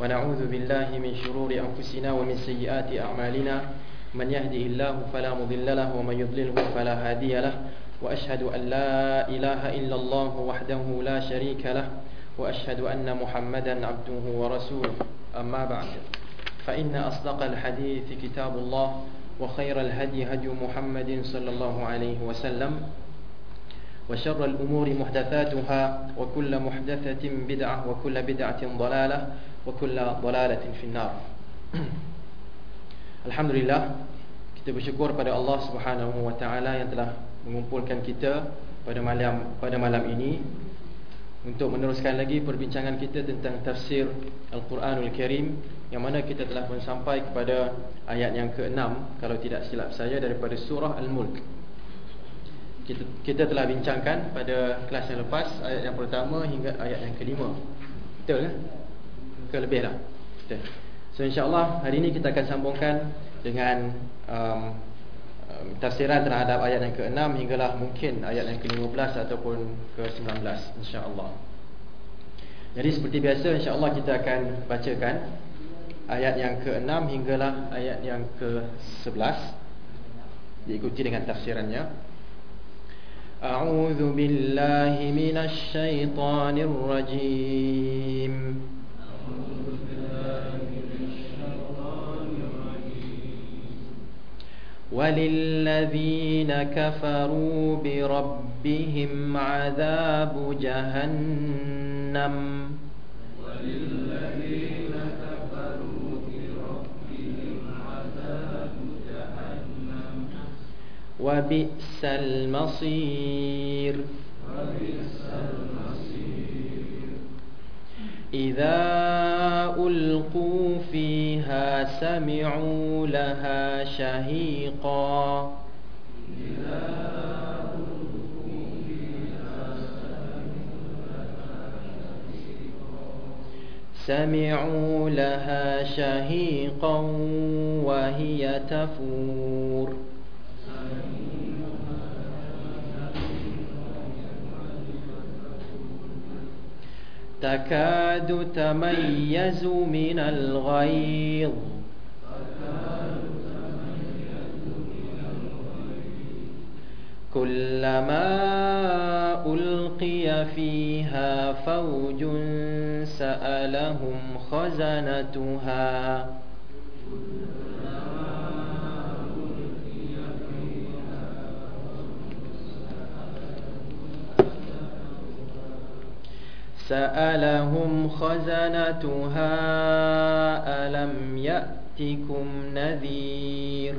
ونعوذ بالله من شرور أنفسنا ومن سيئات أعمالنا. من يهده الله فلا مضل له ومن يضلله فلا هادي له. وأشهد أن لا إله إلا الله وحده لا شريك له. وأشهد أن محمدا عبده ورسوله. أما بعد فإن أصدق الحديث كتاب الله وخير الهدي هدي محمد صلى الله عليه وسلم. وشر الأمور محدثاتها وكل محدثة بدعة وكل بدعة ضلالة وكل ضلالة في النار Alhamdulillah kita bersyukur pada Allah Subhanahu wa taala yang telah mengumpulkan kita pada malam pada malam ini untuk meneruskan lagi perbincangan kita tentang tafsir Al-Quranul Karim yang mana kita telah pun sampai kepada ayat yang ke-6 kalau tidak silap saya daripada surah Al-Mulk. Kita, kita telah bincangkan pada kelas yang lepas ayat yang pertama hingga ayat yang kelima. Betul kan? Ke lebih lah. So insyaAllah hari ini kita akan sambungkan dengan um, um, tafsiran terhadap ayat yang ke-6 hinggalah mungkin ayat yang ke-15 ataupun ke-19 insyaAllah. Jadi seperti biasa insyaAllah kita akan bacakan ayat yang ke-6 hinggalah ayat yang ke-11 diikuti dengan tafsirannya. A'udzu billahi minasy syaithanir rajim. وللذين كفروا بربهم عذاب جهنم. وللذين كفروا بربهم عذاب جهنم. وبئس المصير. وبئس المصير. إذا ألقوا فيها سمعوا لها شهيقا. سمعوا لها شهيقا وهي تفور. تكاد تميز من الغيظ. كلما ألقي فيها فوج سألهم خزنتها. سألهم خزنتها ألم يأتكم نذير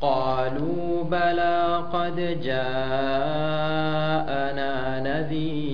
قالوا بلى قد جاءنا نذير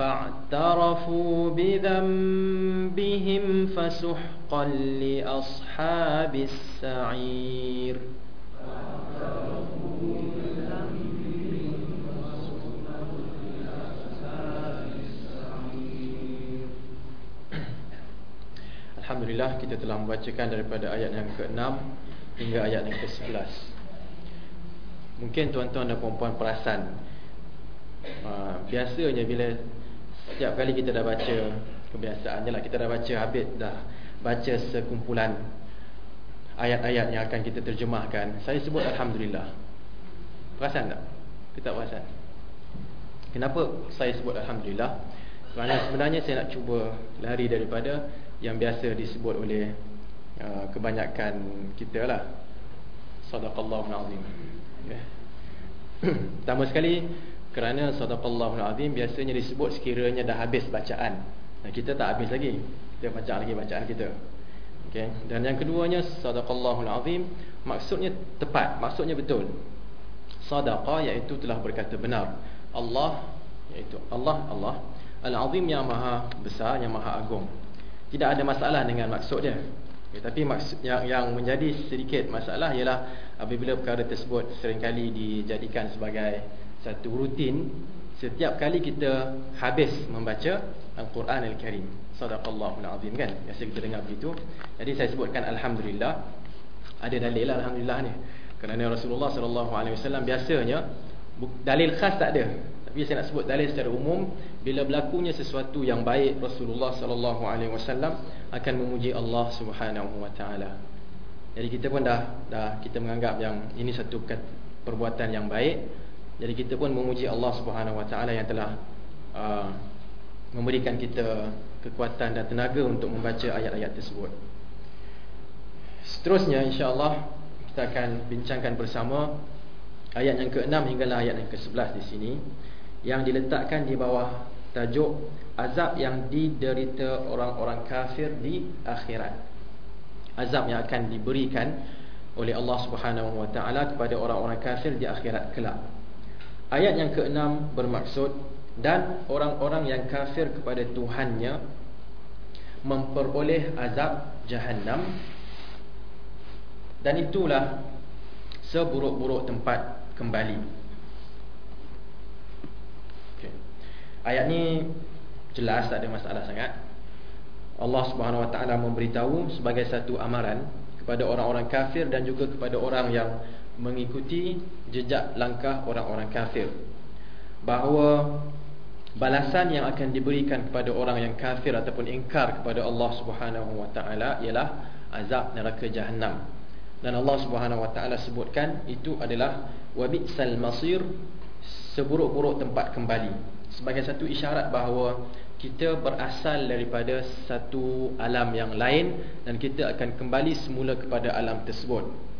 فاعترفوا بذنبهم فسحقا لأصحاب السعير Alhamdulillah kita telah membacakan daripada ayat yang ke-6 hingga ayat yang ke-11 Mungkin tuan-tuan dan puan-puan perasan uh, Biasanya bila setiap kali kita dah baca kebiasaannya lah kita dah baca habis dah baca sekumpulan ayat-ayat yang akan kita terjemahkan saya sebut alhamdulillah. Perasan tak? Kita perasan? Kenapa saya sebut alhamdulillah? Kerana sebenarnya saya nak cuba lari daripada yang biasa disebut oleh uh, kebanyakan kita lah. Sadaqallahu alazim okay. pertama sekali kerana sadaqallahu alazim biasanya disebut sekiranya dah habis bacaan dan kita tak habis lagi kita baca lagi bacaan kita Okay. Dan yang keduanya sadaqallahul azim maksudnya tepat, maksudnya betul. Sadaqah iaitu telah berkata benar. Allah iaitu Allah Allah Al-Azim yang maha besar, yang maha agung. Tidak ada masalah dengan maksud dia. Okay, tapi maksud yang yang menjadi sedikit masalah ialah apabila perkara tersebut seringkali dijadikan sebagai satu rutin setiap kali kita habis membaca Al-Quran Al-Karim. Sadaqallahul Azim kan? Biasa kita dengar begitu. Jadi saya sebutkan Alhamdulillah. Ada dalil lah Alhamdulillah ni. Kerana Rasulullah SAW biasanya Dalil khas tak ada. Tapi saya nak sebut dalil secara umum Bila berlakunya sesuatu yang baik Rasulullah SAW Akan memuji Allah Subhanahu Wa Taala. Jadi kita pun dah, dah Kita menganggap yang Ini satu perbuatan yang baik Jadi kita pun memuji Allah Subhanahu Wa Taala Yang telah uh, memberikan kita kekuatan dan tenaga untuk membaca ayat-ayat tersebut. Seterusnya insya-Allah kita akan bincangkan bersama ayat yang ke-6 hinggalah ayat yang ke-11 di sini yang diletakkan di bawah tajuk azab yang diderita orang-orang kafir di akhirat. Azab yang akan diberikan oleh Allah Subhanahu wa taala kepada orang-orang kafir di akhirat kelak. Ayat yang ke-6 bermaksud dan orang-orang yang kafir kepada Tuhannya memperoleh azab jahannam dan itulah seburuk-buruk tempat kembali. Okay. Ayat ni jelas tak ada masalah sangat. Allah Subhanahu Wa Taala memberitahu sebagai satu amaran kepada orang-orang kafir dan juga kepada orang yang mengikuti jejak langkah orang-orang kafir bahawa balasan yang akan diberikan kepada orang yang kafir ataupun ingkar kepada Allah Subhanahu wa taala ialah azab neraka jahanam. Dan Allah Subhanahu wa taala sebutkan itu adalah wabitsal masir seburuk-buruk tempat kembali sebagai satu isyarat bahawa kita berasal daripada satu alam yang lain dan kita akan kembali semula kepada alam tersebut.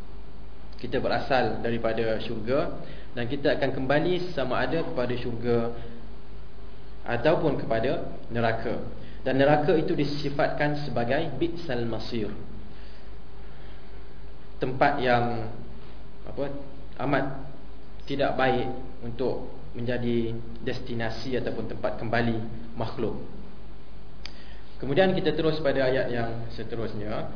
Kita berasal daripada syurga dan kita akan kembali sama ada kepada syurga ataupun kepada neraka. Dan neraka itu disifatkan sebagai bitsal masir. Tempat yang apa amat tidak baik untuk menjadi destinasi ataupun tempat kembali makhluk. Kemudian kita terus pada ayat yang seterusnya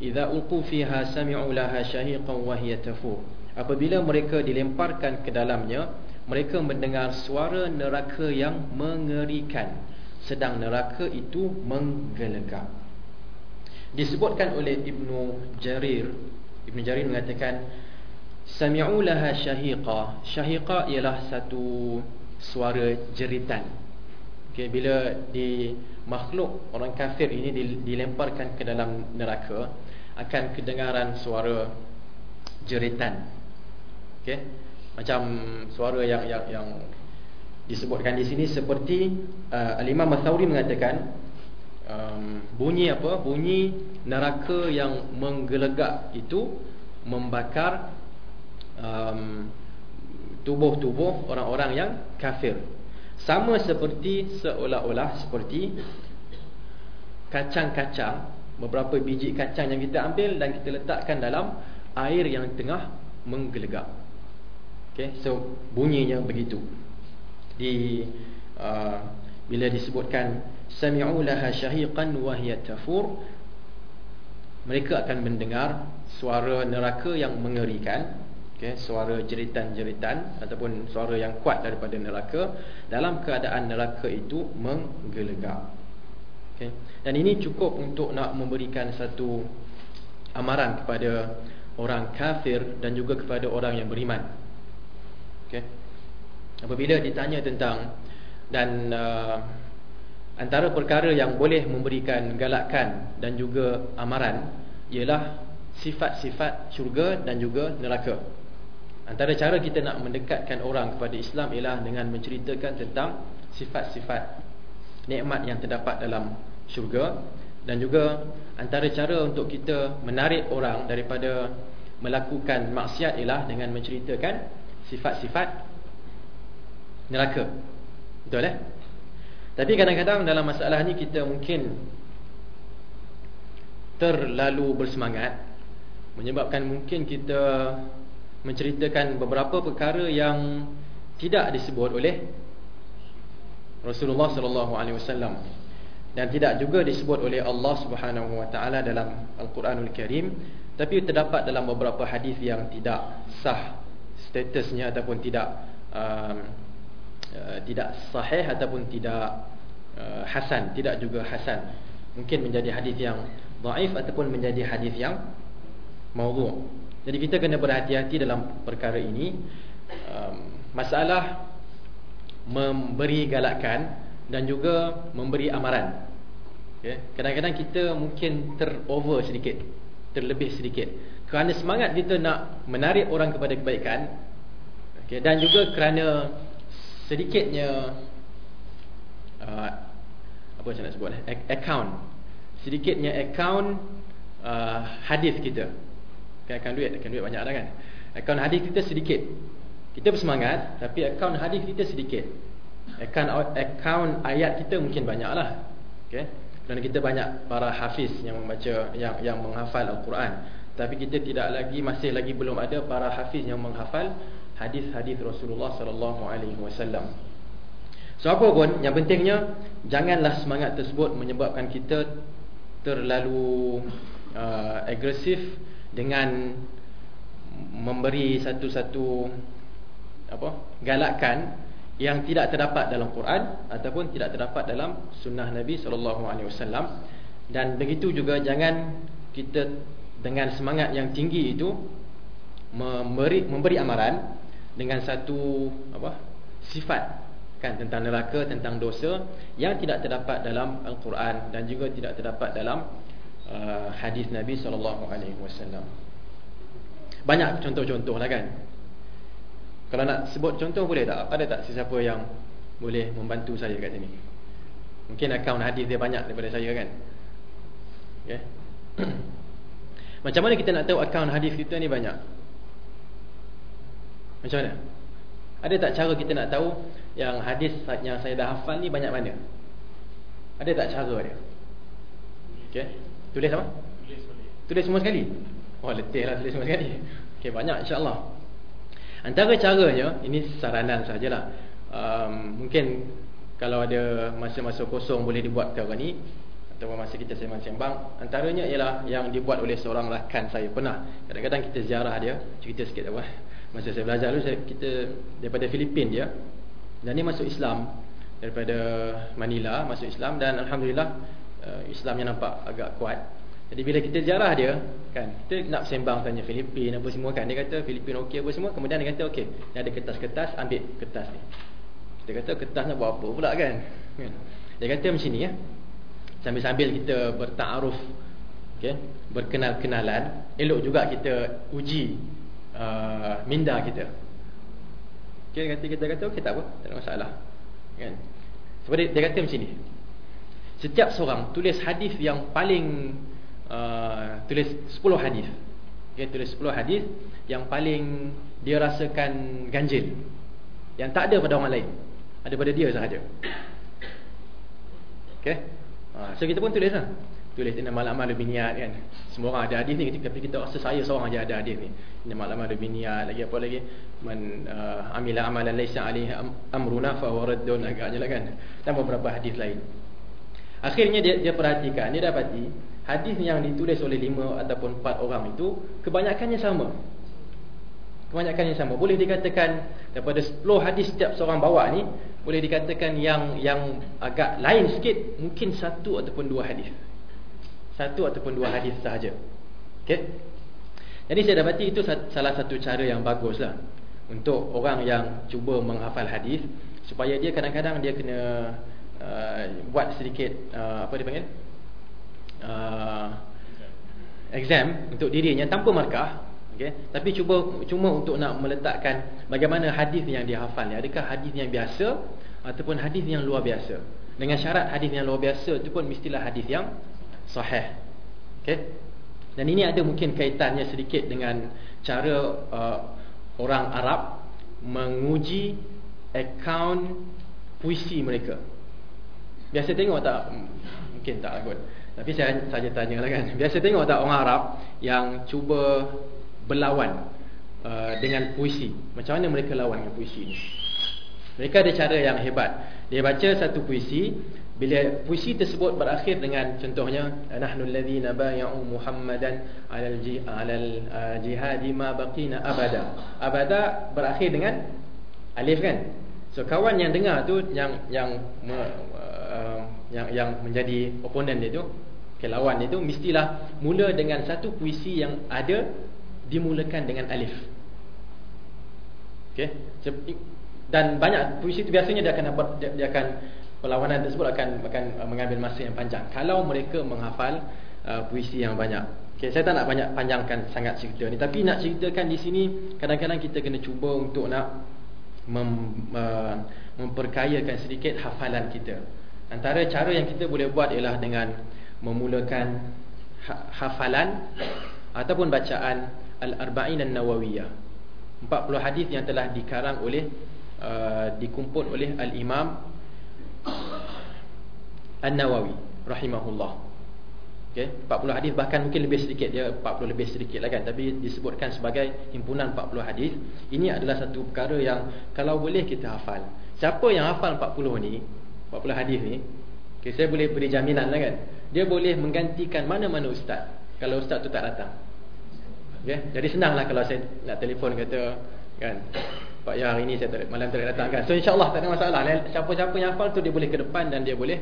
idza ulqu fiha sami'u laha shahiqan wa hiya tafur apabila mereka dilemparkan ke dalamnya mereka mendengar suara neraka yang mengerikan. Sedang neraka itu menggelegak disebutkan oleh Ibnu Jarir Ibnu Jarir mengatakan sami'u laha syahiqa syahiqa ialah satu suara jeritan. Okay, bila di makhluk orang kafir ini dilemparkan ke dalam neraka akan kedengaran suara jeritan. Okey? Macam suara yang yang yang disebutkan di sini seperti uh, Al-Imam Masauri mengatakan um, bunyi apa? Bunyi neraka yang menggelegak itu membakar um, tubuh-tubuh orang-orang yang kafir. Sama seperti seolah-olah seperti kacang-kacang beberapa biji kacang yang kita ambil dan kita letakkan dalam air yang tengah menggelegak. Okay, so bunyinya begitu. Di uh, bila disebutkan sami'u laha syahiqan wa hiya tafur mereka akan mendengar suara neraka yang mengerikan. Okay, suara jeritan-jeritan ataupun suara yang kuat daripada neraka dalam keadaan neraka itu menggelegak okay. dan ini cukup untuk nak memberikan satu amaran kepada orang kafir dan juga kepada orang yang beriman Okay. Apabila ditanya tentang dan uh, Antara perkara yang boleh memberikan galakan dan juga amaran Ialah sifat-sifat syurga dan juga neraka Antara cara kita nak mendekatkan orang kepada Islam Ialah dengan menceritakan tentang sifat-sifat nikmat yang terdapat dalam syurga Dan juga antara cara untuk kita menarik orang daripada melakukan maksiat Ialah dengan menceritakan sifat-sifat neraka Betul eh? Tapi kadang-kadang dalam masalah ni kita mungkin terlalu bersemangat menyebabkan mungkin kita menceritakan beberapa perkara yang tidak disebut oleh Rasulullah sallallahu alaihi wasallam dan tidak juga disebut oleh Allah Subhanahu wa taala dalam Al-Quranul Karim tapi terdapat dalam beberapa hadis yang tidak sah statusnya ataupun tidak um, uh, tidak sahih ataupun tidak uh, hasan tidak juga hasan. Mungkin menjadi hadis yang dhaif ataupun menjadi hadis yang maudhu. Jadi kita kena berhati-hati dalam perkara ini. Um, masalah memberi galakan dan juga memberi amaran. Kadang-kadang okay. kita mungkin terover sedikit terlebih sedikit. Kerana semangat kita nak menarik orang kepada kebaikan okay, dan juga kerana sedikitnya uh, apa saya nak sebut eh account. Sedikitnya account uh, hadis kita. Kan account duit account duit banyak dah kan. Account hadis kita sedikit. Kita bersemangat tapi account hadis kita sedikit account account ayat kita mungkin banyaklah. Okey dan kita banyak para hafiz yang membaca yang yang menghafal al-Quran. Tapi kita tidak lagi masih lagi belum ada para hafiz yang menghafal hadis-hadis Rasulullah sallallahu alaihi wasallam. So apa pun yang pentingnya janganlah semangat tersebut menyebabkan kita terlalu uh, agresif dengan memberi satu-satu apa galakan yang tidak terdapat dalam Quran ataupun tidak terdapat dalam sunnah Nabi sallallahu alaihi wasallam dan begitu juga jangan kita dengan semangat yang tinggi itu memberi memberi amaran dengan satu apa sifat kan tentang neraka tentang dosa yang tidak terdapat dalam al-Quran dan juga tidak terdapat dalam uh, hadis Nabi sallallahu alaihi wasallam. Banyak contoh-contoh lah kan. Kalau nak sebut contoh boleh tak? Ada tak sesiapa yang boleh membantu saya kat sini? Mungkin akaun hadis dia banyak daripada saya kan. Okay. Macam mana kita nak tahu akaun hadis kita ni banyak? Macam mana? Ada tak cara kita nak tahu yang hadis yang saya dah hafal ni banyak mana? Ada tak cara dia? Okey. Tulis apa? Tulis boleh. Tulis semua sekali. Oh, letihlah tulis semua sekali. Okey, banyak insya-Allah. Antara caranya, ini saranan sajalah. Um, mungkin kalau ada masa-masa kosong boleh dibuat perkara ni ataupun masa kita sembang-sembang. Antaranya ialah yang dibuat oleh seorang rakan saya. Pernah kadang-kadang kita ziarah dia cerita sikit apa. Masa saya belajar dulu saya, kita daripada Filipin dia. Dan dia masuk Islam daripada Manila masuk Islam. Dan alhamdulillah uh, Islamnya nampak agak kuat. Jadi bila kita ziarah dia kan kita nak sembang tanya Filipin apa semua kan dia kata Filipin okey apa semua kemudian dia kata okey ni ada kertas-kertas ambil kertas ni. Kita kata kertas nak buat apa pula kan? kan? Dia kata macam ni ya. Sambil-sambil kita bertaaruf okey berkenal-kenalan elok juga kita uji uh, minda kita. Okay, kata kita kata okey tak apa, tak ada masalah. Kan? Sebab dia, dia kata macam ni. Setiap seorang tulis hadis yang paling uh, tulis 10 hadis. Okay, tulis 10 hadis yang paling dia rasakan ganjil. Yang tak ada pada orang lain. Ada pada dia sahaja. Okey. Uh, so kita pun tulislah tulis nama amal lebih niat kan semua orang ada hadis ni tapi kita rasa saya seorang aja ada hadis ni amal lebih niat lagi apa lagi man uh, amila amalan laisa alaihi amruna fa huwa raddun agaknya lah kan dan beberapa hadis lain akhirnya dia dia perhatikan dia dapati hadis yang ditulis oleh lima ataupun empat orang itu kebanyakannya sama kebanyakannya sama boleh dikatakan daripada 10 hadis setiap seorang bawa ni boleh dikatakan yang yang agak lain sikit mungkin satu ataupun dua hadis satu ataupun dua hadis sahaja. Okey. Jadi saya dapati itu salah satu cara yang baguslah untuk orang yang cuba menghafal hadis supaya dia kadang-kadang dia kena uh, buat sedikit uh, apa dipanggil uh, exam untuk dirinya tanpa markah okay? tapi cuba cuma untuk nak meletakkan bagaimana hadis yang dia hafal ni. Adakah hadis yang biasa ataupun hadis yang luar biasa? Dengan syarat hadis yang luar biasa itu pun mestilah hadis yang sahih okay? dan ini ada mungkin kaitannya sedikit dengan cara uh, orang Arab menguji akaun puisi mereka. Biasa tengok tak? Hmm, mungkin tak kot tapi saya saja tanya lah kan biasa tengok tak orang Arab yang cuba berlawan uh, dengan puisi. Macam mana mereka lawan dengan puisi ni? Mereka ada cara yang hebat. Dia baca satu puisi, bila puisi tersebut berakhir dengan contohnya nahnu allazina bay'u muhammadan 'alal uh, jihad ma baqina abada. Abada berakhir dengan alif kan? So kawan yang dengar tu yang yang uh, yang yang menjadi oponen dia tu, okay, lawan dia tu mestilah mula dengan satu puisi yang ada dimulakan dengan alif. Okey. Dan banyak puisi itu biasanya dia akan dia, dia akan perlawanan tersebut akan akan uh, mengambil masa yang panjang kalau mereka menghafal uh, puisi yang banyak. Okey, saya tak nak banyak panjangkan sangat cerita ni tapi nak ceritakan di sini kadang-kadang kita kena cuba untuk nak mem, uh, memperkayakan sedikit hafalan kita. Antara cara yang kita boleh buat ialah dengan memulakan ha, hafalan ataupun bacaan Al-Arba'in An-Nawawiyah. 40 hadis yang telah dikarang oleh uh, Dikumpul oleh Al-Imam An-Nawawi Rahimahullah. Okay, 40 hadis bahkan mungkin lebih sedikit dia 40 lebih sedikit lah kan tapi disebutkan sebagai himpunan 40 hadis. Ini adalah satu perkara yang kalau boleh kita hafal. Siapa yang hafal 40 ni 40 hadis ni okay, saya boleh beri jaminan lah kan dia boleh menggantikan mana-mana ustaz kalau ustaz tu tak datang Okay? Jadi senanglah kalau saya nak telefon kata kan Pak ya hari ini saya tak, malam tak datang kan. So insya-Allah tak ada masalah. Siapa-siapa yang hafal tu dia boleh ke depan dan dia boleh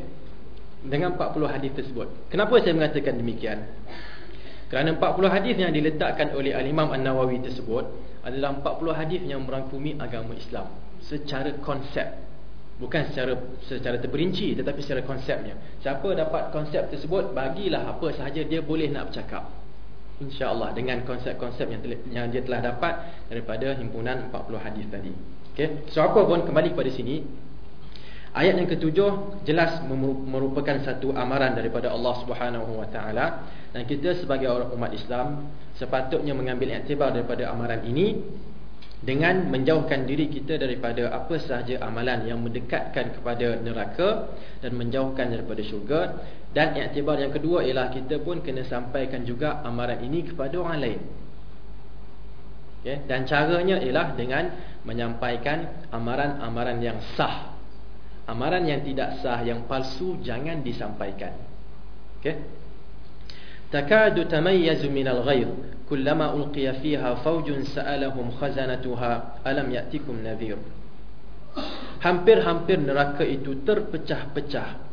dengan 40 hadis tersebut. Kenapa saya mengatakan demikian? Kerana 40 hadis yang diletakkan oleh Al-Imam An-Nawawi tersebut adalah 40 hadis yang merangkumi agama Islam secara konsep. Bukan secara secara terperinci tetapi secara konsepnya. Siapa dapat konsep tersebut bagilah apa sahaja dia boleh nak bercakap insyaallah dengan konsep-konsep yang, yang dia telah dapat daripada himpunan 40 hadis tadi. Okey. So apa pun kembali kepada sini ayat yang ketujuh jelas merupakan satu amaran daripada Allah Subhanahu wa taala dan kita sebagai orang umat Islam sepatutnya mengambil iktibar daripada amaran ini dengan menjauhkan diri kita daripada apa sahaja amalan yang mendekatkan kepada neraka dan menjauhkan daripada syurga. Dan iktibar yang kedua ialah kita pun kena sampaikan juga amaran ini kepada orang lain. Okay? dan caranya ialah dengan menyampaikan amaran-amaran yang sah. Amaran yang tidak sah yang palsu jangan disampaikan. Okey takadu tamayyazu minal ghayr kullama ulqiya fiha fawjun sa'alahum khazanatuha alam ya'tikum nadhir hampir-hampir neraka itu terpecah-pecah.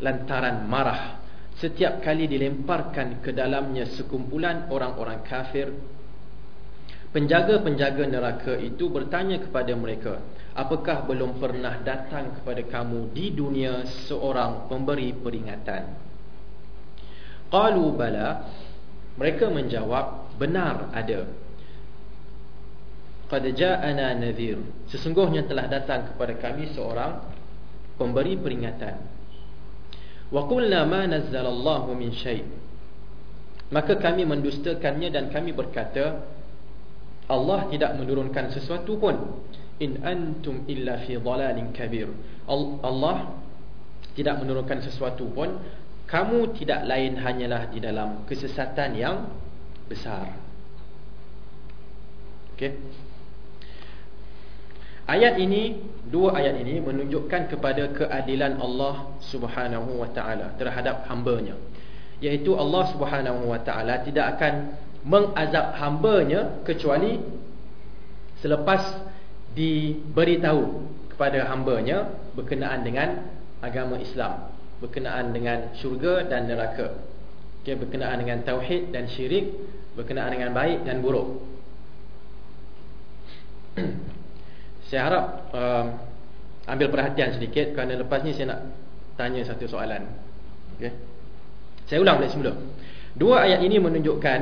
Lantaran marah. Setiap kali dilemparkan ke dalamnya sekumpulan orang-orang kafir. Penjaga-penjaga neraka itu bertanya kepada mereka apakah belum pernah datang kepada kamu di dunia seorang pemberi peringatan qalu bala. Mereka menjawab benar ada. Qad ja'ana nadhir. Sesungguhnya telah datang kepada kami seorang pemberi peringatan. Wa qulna ma nazzalallahu min syai' maka kami mendustakannya dan kami berkata Allah tidak menurunkan sesuatu pun. In antum illa fi dhalalin kabir. Allah tidak menurunkan sesuatu pun kamu tidak lain hanyalah di dalam kesesatan yang besar. Okey. Ayat ini, dua ayat ini menunjukkan kepada keadilan Allah Subhanahu wa taala terhadap hamba-Nya. Iaitu Allah Subhanahu wa taala tidak akan mengazab hamba-Nya kecuali selepas diberitahu kepada hamba-Nya berkenaan dengan agama Islam, berkenaan dengan syurga dan neraka. Okay, berkenaan dengan tauhid dan syirik berkenaan dengan baik dan buruk. saya harap um, ambil perhatian sedikit kerana lepas ni saya nak tanya satu soalan. Okey. Saya ulang balik semula. Dua ayat ini menunjukkan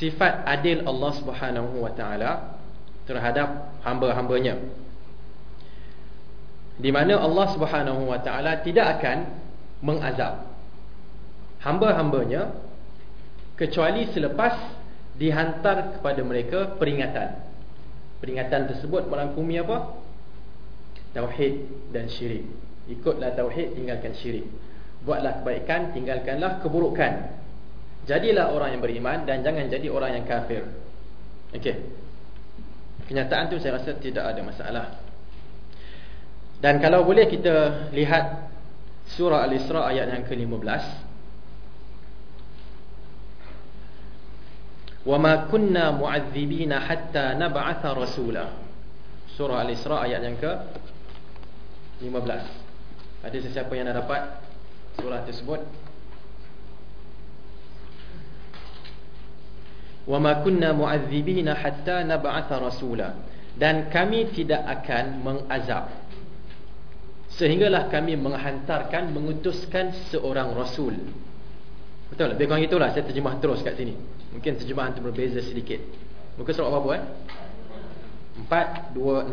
sifat adil Allah Subhanahu wa taala terhadap hamba-hambanya. Di mana Allah Subhanahu wa taala tidak akan mengazab hamba-hambanya kecuali selepas dihantar kepada mereka peringatan. Peringatan tersebut merangkumi apa? Tauhid dan syirik. Ikutlah tauhid, tinggalkan syirik. Buatlah kebaikan, tinggalkanlah keburukan. Jadilah orang yang beriman dan jangan jadi orang yang kafir. Okey. Kenyataan tu saya rasa tidak ada masalah. Dan kalau boleh kita lihat surah Al-Isra ayat yang ke-15. وَمَا كُنَّا مُعَذِّبِينَ حَتَّى نَبْعَثَ رَسُولًا Surah Al-Isra ayat yang ke 15 Ada sesiapa yang dah dapat surah tersebut وَمَا كُنَّا مُعَذِّبِينَ حَتَّى نَبْعَثَ رَسُولًا Dan kami tidak akan mengazab Sehinggalah kami menghantarkan, mengutuskan seorang Rasul. Betul? Lebih kurang itulah saya terjemah terus kat sini. Mungkin terjemahan tu berbeza sedikit. Muka surat apa-apa eh? 4, 2, 6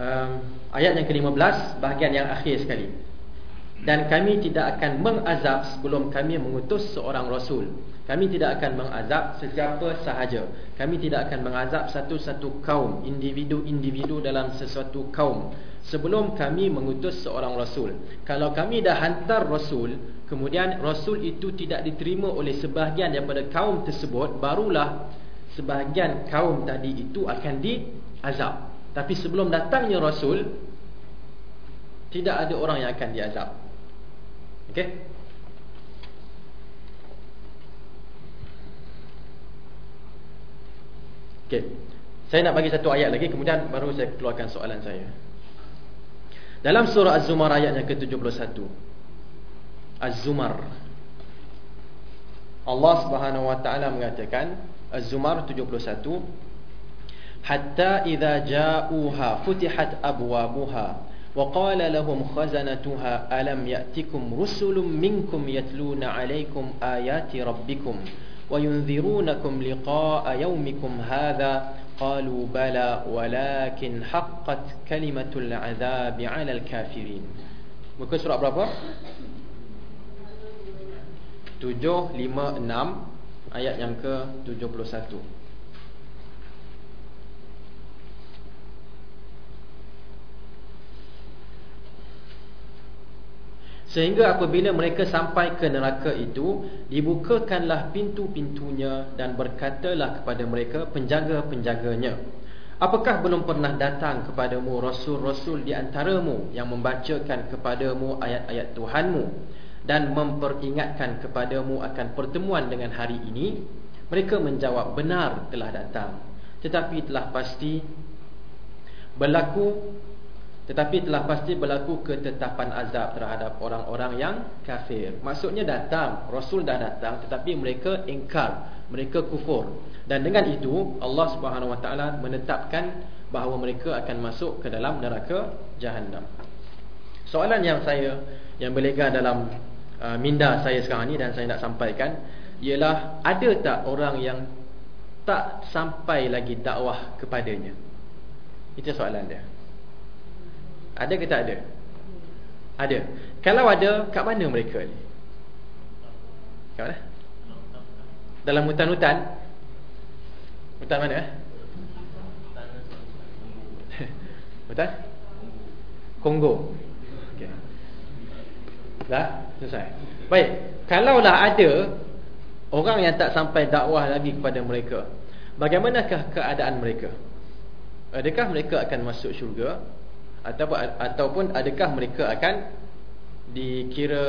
um, Ayat yang ke-15 Bahagian yang akhir sekali Dan kami tidak akan mengazab Sebelum kami mengutus seorang Rasul kami tidak akan mengazab sesiapa sahaja. Kami tidak akan mengazab satu-satu kaum, individu-individu dalam sesuatu kaum sebelum kami mengutus seorang rasul. Kalau kami dah hantar rasul, kemudian rasul itu tidak diterima oleh sebahagian daripada kaum tersebut, barulah sebahagian kaum tadi itu akan diazab. Tapi sebelum datangnya rasul, tidak ada orang yang akan diazab. Okey? Okey. Saya nak bagi satu ayat lagi kemudian baru saya keluarkan soalan saya. Dalam surah Az-Zumar ayat yang ke-71. Az-Zumar. Allah Subhanahu wa taala mengatakan Az-Zumar 71 Hatta idza ja'uha futihat abwabuha وقال لهم خزنتها ألم يأتكم رسل منكم يتلون عليكم آيات ربكم وينذرونكم لقاء يومكم هذا؟ قالوا بلى ولكن حقت كلمة العذاب على الكافرين. Muka surat berapa? 7, 5, 6 ayat yang ke 71 Sehingga apabila mereka sampai ke neraka itu Dibukakanlah pintu-pintunya Dan berkatalah kepada mereka penjaga-penjaganya Apakah belum pernah datang kepadamu Rasul-Rasul di antaramu Yang membacakan kepadamu ayat-ayat Tuhanmu Dan memperingatkan kepadamu akan pertemuan dengan hari ini? Mereka menjawab benar telah datang Tetapi telah pasti Berlaku tetapi telah pasti berlaku ketetapan azab terhadap orang-orang yang kafir. Maksudnya datang, Rasul dah datang tetapi mereka ingkar, mereka kufur. Dan dengan itu Allah Subhanahu Wa Taala menetapkan bahawa mereka akan masuk ke dalam neraka jahanam. Soalan yang saya yang berlega dalam uh, minda saya sekarang ni dan saya nak sampaikan ialah ada tak orang yang tak sampai lagi dakwah kepadanya? Itu soalan dia. Ada ke tak ada? Ada. Kalau ada, kat mana mereka ni? Kat mana? Dalam hutan-hutan? Hutan mana? Eh? Hutan? Kongo. Okay. Dah? Selesai. Baik. Kalaulah ada orang yang tak sampai dakwah lagi kepada mereka, bagaimanakah keadaan mereka? Adakah mereka akan masuk syurga ataupun ataupun adakah mereka akan dikira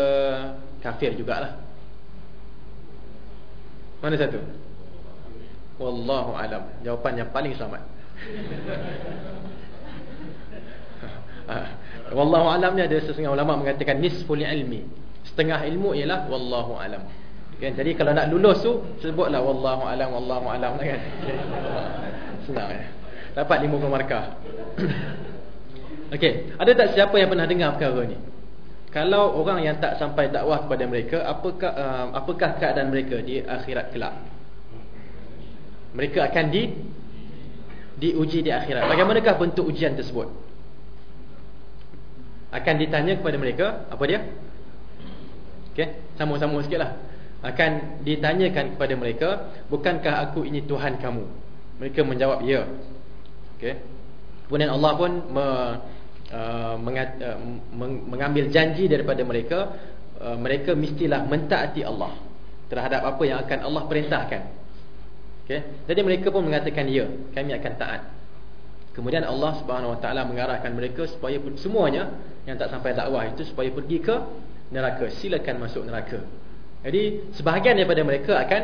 kafir jugalah? Mana satu? Wallahu alam. Jawapan yang paling selamat. Wallahu alam ni ada setengah ulama mengatakan nisful ilmi. Setengah ilmu ialah wallahu alam. Kan? Jadi kalau nak lulus tu sebutlah wallahu alam wallahu alam. Kan. Senang ya. Dapat 50 markah. Okey, ada tak siapa yang pernah dengar perkara ni? Kalau orang yang tak sampai dakwah kepada mereka, apakah uh, apakah keadaan mereka di akhirat kelak? Mereka akan di diuji di akhirat. Bagaimanakah bentuk ujian tersebut? Akan ditanya kepada mereka, apa dia? Okey, sama-sama sikitlah. Akan ditanyakan kepada mereka, bukankah aku ini Tuhan kamu? Mereka menjawab, ya. Okey. Kemudian Allah pun me, uh, mengat, uh, mengambil janji daripada mereka uh, mereka mestilah mentaati Allah terhadap apa yang akan Allah perintahkan. Okey. Jadi mereka pun mengatakan ya, kami akan taat. Kemudian Allah Subhanahu Wa Taala mengarahkan mereka supaya semuanya yang tak sampai dakwah itu supaya pergi ke neraka, silakan masuk neraka. Jadi sebahagian daripada mereka akan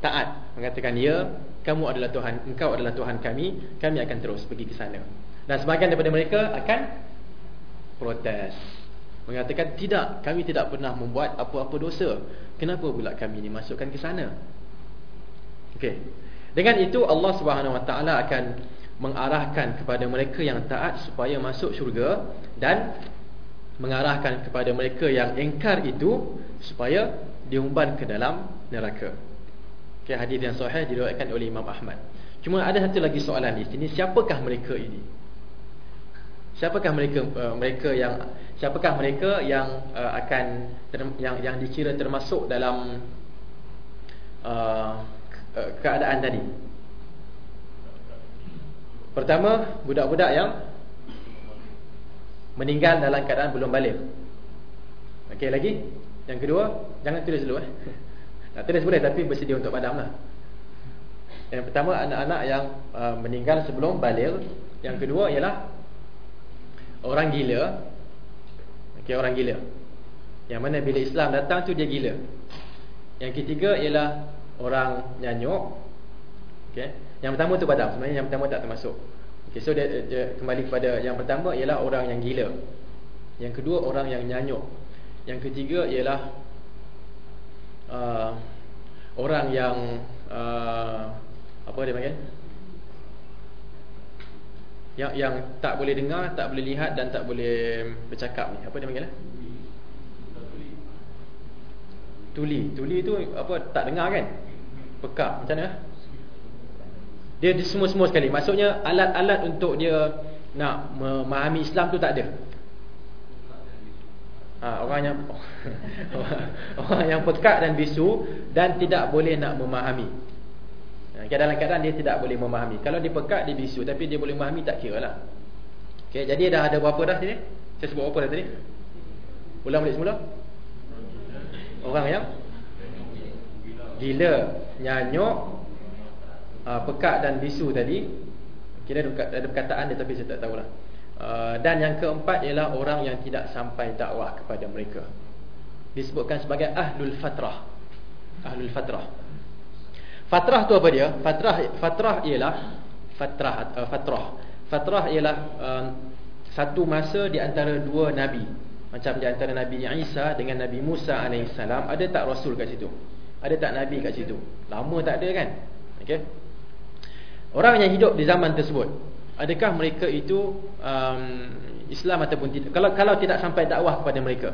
taat, mengatakan ya, kamu adalah Tuhan, engkau adalah Tuhan kami, kami akan terus pergi ke sana. Dan sebahagian daripada mereka akan protes. Mengatakan tidak, kami tidak pernah membuat apa-apa dosa. Kenapa pula kami ini masukkan ke sana? Okey. Dengan itu Allah Subhanahu Wa Taala akan mengarahkan kepada mereka yang taat supaya masuk syurga dan mengarahkan kepada mereka yang engkar itu supaya diumban ke dalam neraka. Okey, hadis yang sahih diriwayatkan oleh Imam Ahmad. Cuma ada satu lagi soalan di sini, siapakah mereka ini? Siapakah mereka uh, mereka yang siapakah mereka yang uh, akan ter, yang yang dikira termasuk dalam uh, keadaan tadi? Pertama, budak-budak yang meninggal dalam keadaan belum balik. Okey lagi? Yang kedua, jangan tulis dulu eh. Nak tulis boleh tapi bersedia untuk padamlah. Yang pertama anak-anak yang uh, meninggal sebelum balik. Yang kedua ialah orang gila. Okay, orang gila. Yang mana bila Islam datang tu dia gila. Yang ketiga ialah orang nyanyuk. Okay. yang pertama tu badam. Sebenarnya yang pertama tak termasuk. Okay, so dia, dia kembali kepada yang pertama ialah orang yang gila. Yang kedua orang yang nyanyuk. Yang ketiga ialah uh, orang yang uh, apa dia panggil yang yang tak boleh dengar, tak boleh lihat dan tak boleh bercakap ni. Apa dia panggil eh? Tuli. Tuli tu apa tak dengar kan? Pekak macam mana? Dia semua-semua sekali. Maksudnya alat-alat untuk dia nak memahami Islam tu tak ada. Ha, orang yang orang yang pekak dan bisu dan tidak boleh nak memahami. Keadaan dia tidak boleh memahami. Kalau dia pekat, dia bisu. Tapi dia boleh memahami, tak kira lah. Okay, jadi dah ada berapa dah sini? Saya sebut apa dah tadi? Ulang balik semula. Orang yang gila, nyanyuk, uh, pekat dan bisu tadi. Kira ada perkataan dia tapi saya tak tahulah. Uh, dan yang keempat ialah orang yang tidak sampai dakwah kepada mereka. Disebutkan sebagai ahlul fatrah. Ahlul fatrah. Fatrah tu apa dia? Fatrah fatrah ialah fatrah uh, fatrah. Fatrah ialah uh, satu masa di antara dua nabi. Macam di antara Nabi Isa dengan Nabi Musa alaihissalam, ada tak rasul kat situ? Ada tak nabi kat situ? Lama tak ada kan? Okey. Orang yang hidup di zaman tersebut, adakah mereka itu um, Islam ataupun tidak? Kalau kalau tidak sampai dakwah kepada mereka,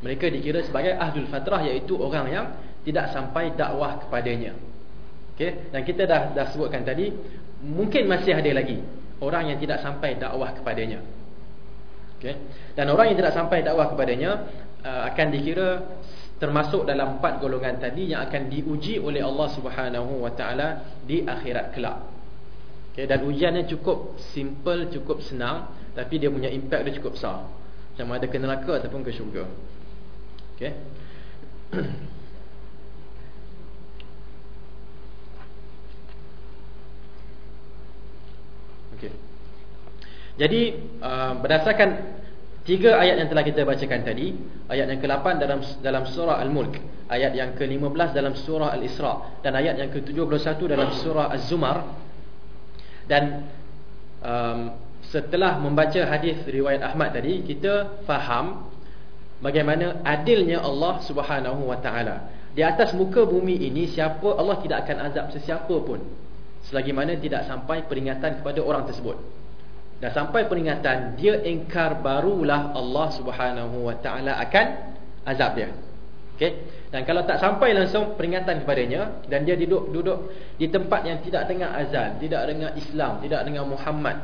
mereka dikira sebagai ahlul fatrah iaitu orang yang tidak sampai dakwah kepadanya. Okey, dan kita dah dah sebutkan tadi, mungkin masih ada lagi orang yang tidak sampai dakwah kepadanya. Okey. Dan orang yang tidak sampai dakwah kepadanya uh, akan dikira termasuk dalam empat golongan tadi yang akan diuji oleh Allah Subhanahu wa taala di akhirat kelak. Okey, dan ujiannya cukup simple, cukup senang, tapi dia punya impact dia cukup besar. Sama ada ke neraka ataupun ke syurga. Okey. Okey. Jadi uh, berdasarkan tiga ayat yang telah kita bacakan tadi, ayat yang ke-8 dalam dalam surah Al-Mulk, ayat yang ke-15 dalam surah Al-Isra dan ayat yang ke-71 dalam surah Az-Zumar. Dan um, setelah membaca hadis riwayat Ahmad tadi, kita faham bagaimana adilnya Allah Subhanahu wa taala. Di atas muka bumi ini siapa Allah tidak akan azab sesiapa pun selagi mana tidak sampai peringatan kepada orang tersebut. Dan sampai peringatan dia ingkar barulah Allah Subhanahu wa taala akan azab dia. Okey. Dan kalau tak sampai langsung peringatan kepadanya dan dia duduk duduk di tempat yang tidak dengar azan, tidak dengar Islam, tidak dengar Muhammad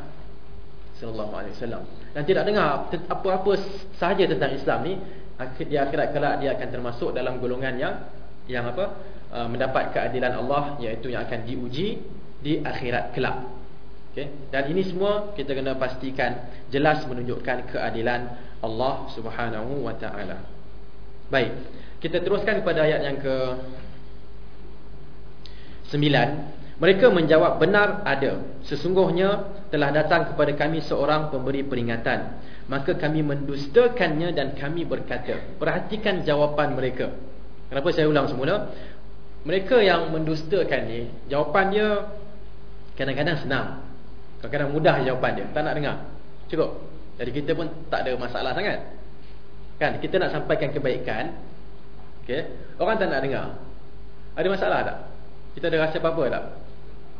sallallahu alaihi wasallam dan tidak dengar apa-apa sahaja tentang Islam ni, di akhirat kelak dia akan termasuk dalam golongan yang yang apa? Uh, mendapat keadilan Allah iaitu yang akan diuji di akhirat kelak. Okay. Dan ini semua kita kena pastikan jelas menunjukkan keadilan Allah Subhanahu wa taala. Baik. Kita teruskan kepada ayat yang ke 9. Mereka menjawab benar ada. Sesungguhnya telah datang kepada kami seorang pemberi peringatan. Maka kami mendustakannya dan kami berkata. Perhatikan jawapan mereka. Kenapa saya ulang semula? Mereka yang mendustakan ni, jawapan dia kadang-kadang senang. Kadang-kadang mudah jawapan dia. Tak nak dengar. Cukup. Jadi kita pun tak ada masalah sangat. Kan? Kita nak sampaikan kebaikan. Okay? Orang tak nak dengar. Ada masalah tak? Kita ada rasa apa-apa tak?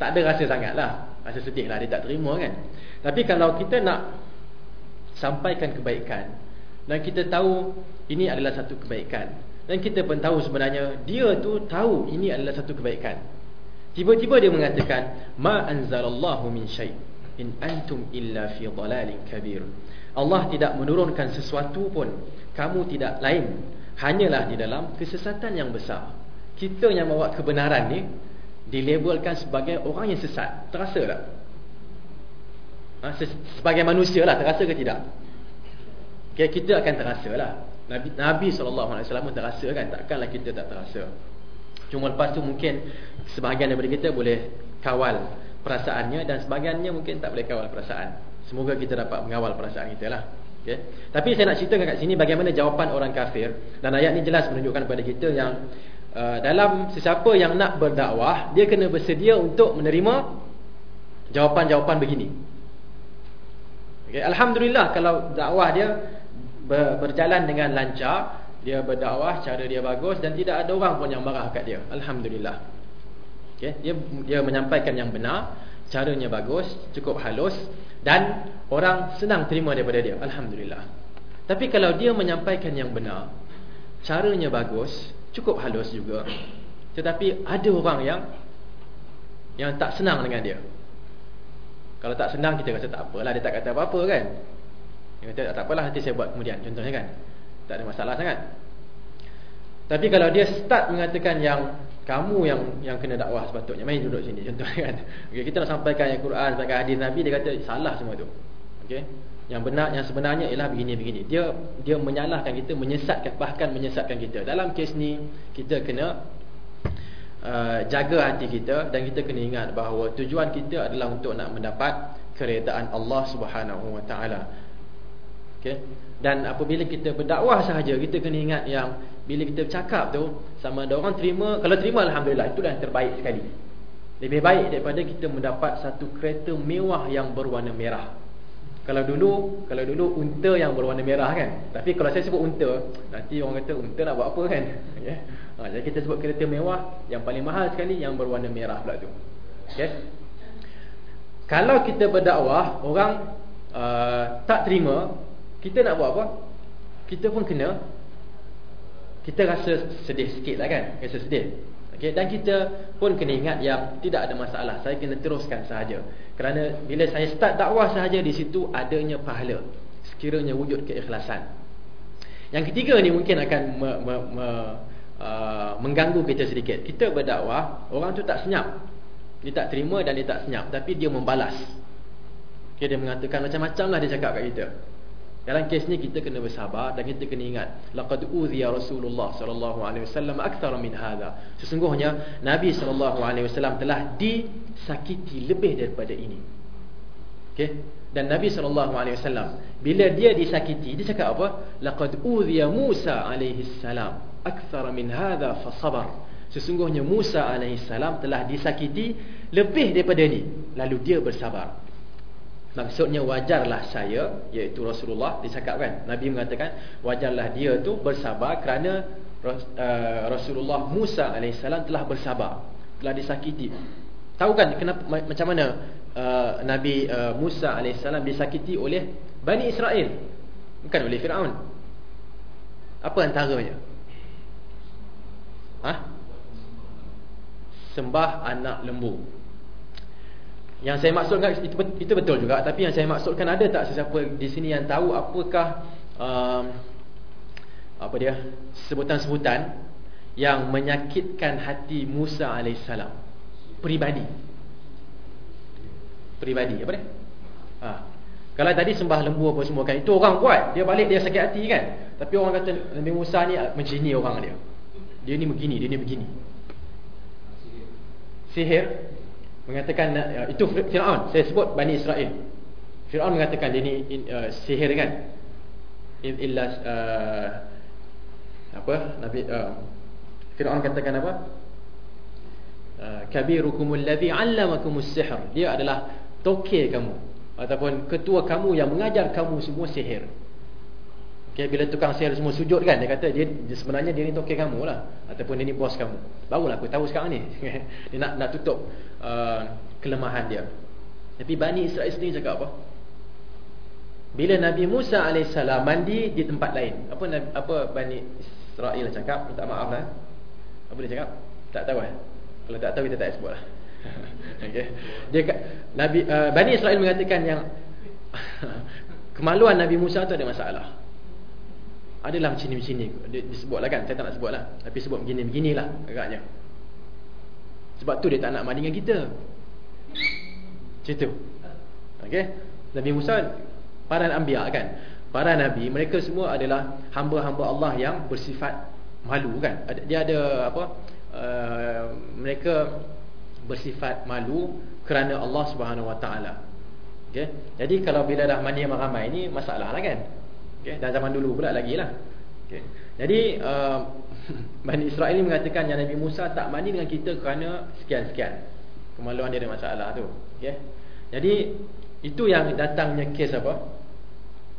Tak ada rasa sangat lah. Rasa sedih lah. Dia tak terima kan? Tapi kalau kita nak Sampaikan kebaikan Dan kita tahu Ini adalah satu kebaikan Dan kita pun tahu sebenarnya Dia tu tahu Ini adalah satu kebaikan Tiba-tiba dia mengatakan Ma anzalallahu min syait in antum illa fi dhalalin kabir Allah tidak menurunkan sesuatu pun. Kamu tidak lain. Hanyalah di dalam kesesatan yang besar. Kita yang bawa kebenaran ni dilabelkan sebagai orang yang sesat. Terasa tak? Ha, sebagai manusia lah terasa ke tidak? Okay, kita akan terasa lah. Nabi, Nabi SAW terasa kan? Takkanlah kita tak terasa cuma lepas tu mungkin sebahagian daripada kita boleh kawal perasaannya dan sebagiannya mungkin tak boleh kawal perasaan. Semoga kita dapat mengawal perasaan kita lah. Okay. Tapi saya nak ceritakan kat sini bagaimana jawapan orang kafir dan ayat ini jelas menunjukkan kepada kita yang uh, dalam sesiapa yang nak berdakwah dia kena bersedia untuk menerima jawapan-jawapan begini. Okay. Alhamdulillah kalau dakwah dia ber, berjalan dengan lancar, dia berdakwah cara dia bagus dan tidak ada orang pun yang marah kat dia. Alhamdulillah. Okay. Dia dia menyampaikan yang benar, caranya bagus, cukup halus dan orang senang terima daripada dia. Alhamdulillah. Tapi kalau dia menyampaikan yang benar, caranya bagus, cukup halus juga. Tetapi ada orang yang yang tak senang dengan dia. Kalau tak senang kita rasa tak apalah dia tak kata apa-apa kan. Dia kata tak apalah nanti saya buat kemudian contohnya kan. Tak ada masalah sangat. Tapi kalau dia start mengatakan yang kamu yang yang kena dakwah sepatutnya main duduk sini contoh kan. Okey kita nak sampaikan yang Quran sampaikan hadis Nabi dia kata salah semua tu. Okey? Yang benar yang sebenarnya ialah begini begini dia dia menyalahkan kita menyesatkan bahkan menyesatkan kita. Dalam kes ni kita kena uh, jaga hati kita dan kita kena ingat bahawa tujuan kita adalah untuk nak mendapat keredaan Allah Subhanahu wa taala okey? Dan apabila kita berdakwah sahaja kita kena ingat yang bila kita bercakap tu sama ada orang terima kalau terima alhamdulillah itulah yang terbaik sekali. Lebih baik daripada kita mendapat satu kereta mewah yang berwarna merah. Kalau dulu kalau dulu unta yang berwarna merah kan? Tapi kalau saya sebut unta nanti orang kata unta nak buat apa kan? Okay. ha, jadi kita sebut kereta mewah yang paling mahal sekali yang berwarna merah pula tu. Okay. kalau kita berdakwah orang uh, tak terima kita nak buat apa? Kita pun kena kita rasa sedih sikit lah kan? Rasa sedih. Okay? Dan kita pun kena ingat yang Tidak ada masalah. Saya kena teruskan sahaja. Kerana bila saya start dakwah sahaja Di situ adanya pahala. Sekiranya wujud keikhlasan. Yang ketiga ni mungkin akan me, me, me, uh, Mengganggu kita sedikit. Kita berdakwah Orang tu tak senyap. Dia tak terima dan dia tak senyap. Tapi dia membalas. Okay, Dia mengatakan macam-macam lah dia cakap kat kita dalam kes ni kita kena bersabar dan kita kena ingat laqad udhiya Rasulullah sallallahu alaihi wasallam akthar min hadha. Sesungguhnya Nabi sallallahu alaihi wasallam telah disakiti lebih daripada ini. Okey. Dan Nabi sallallahu alaihi wasallam bila dia disakiti dia cakap apa? Laqad udhiya Musa alaihi salam akthar min hadha fa sabar. Sesungguhnya Musa alaihi salam telah disakiti lebih daripada ini lalu dia bersabar. Maksudnya wajarlah saya Iaitu Rasulullah Dia cakap kan Nabi mengatakan Wajarlah dia tu bersabar Kerana uh, Rasulullah Musa alaihissalam telah bersabar, telah disakiti. Tahu kan kenapa macam mana uh, Nabi uh, Musa alaihissalam disakiti oleh Bani Israel, bukan oleh Firaun. Apa antaranya? Ha? Sembah anak lembu. Yang saya maksudkan itu, itu betul juga. Tapi yang saya maksudkan ada tak sesiapa di sini yang tahu Apakah um, Apa dia Sebutan-sebutan Yang menyakitkan hati Musa AS Peribadi Peribadi Apa dia? Ha. Kalau tadi sembah lembu apa semua kan Itu orang buat Dia balik dia sakit hati kan. Tapi orang kata Nabi Musa ni macam ni orang dia. Dia ni begini Dia ni begini. Sihir mengatakan uh, itu Firaun. Saya sebut Bani Israel. Firaun mengatakan dia ni uh, sihir kan? Illa uh, apa? Nabi uh, Firaun katakan apa? Uh, kabirukum alladhi 'allamakumus sihr. Dia adalah tokeh kamu. Ataupun ketua kamu yang mengajar kamu semua sihir Okay, bila tukang sihir semua sujud kan dia kata dia, dia sebenarnya dia ni tokek kamu lah ataupun dia ni bos kamu. Barulah aku tahu sekarang ni. dia nak nak tutup uh, kelemahan dia. Tapi Bani Israel sendiri cakap apa? Bila Nabi Musa AS mandi di tempat lain. Apa apa Bani Israel cakap? Minta maaf lah. Apa dia cakap? Tak tahu eh? Kalau tak tahu kita tak sebut lah. okay. Dia Nabi uh, Bani Israel mengatakan yang kemaluan Nabi Musa tu ada masalah. Adalah macam ni-macam ni. Disebutlah kan Saya tak nak sebut lah. Tapi sebut begini-beginilah Agaknya. Sebab tu dia tak nak mandi dengan kita. Macam tu. Okay Nabi Musa Para Anbiya kan? Para Nabi Mereka semua adalah Hamba-hamba Allah yang bersifat Malu kan? Dia ada apa? Uh, Mereka Bersifat malu Kerana Allah Subhanahu Wa Taala. Okay Jadi kalau bila dah mandi ramai-ramai ni Masalah lah kan Okay, dan zaman dulu pula lagi lah. Okay. Jadi uh, Bani Israel ni mengatakan yang Nabi Musa tak mandi dengan kita kerana sekian-sekian. Kemaluan dia ada masalah tu. Okay. Jadi itu yang datangnya kes apa?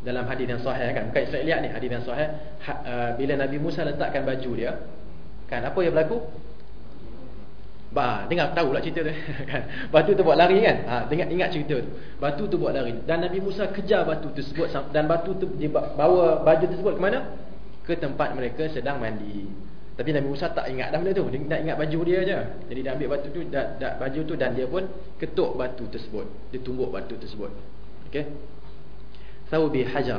Dalam hadis yang sahih kan. Bukan Israel lihat ni hadis yang sahih. Ha, uh, bila Nabi Musa letakkan baju dia. Kan apa yang berlaku? Bah, dengar tahu lah cerita tu kan. Batu tu buat lari kan? Ha, dengar ingat cerita tu. Batu tu buat lari dan Nabi Musa kejar batu tersebut dan batu tu dia bawa baju tersebut ke mana? Ke tempat mereka sedang mandi. Tapi Nabi Musa tak ingat dah benda tu. Dia nak ingat baju dia aja. Jadi dia ambil batu tu dan baju tu dan dia pun ketuk batu tersebut. Dia tumbuk batu tersebut. Okey. Thawbi hajar.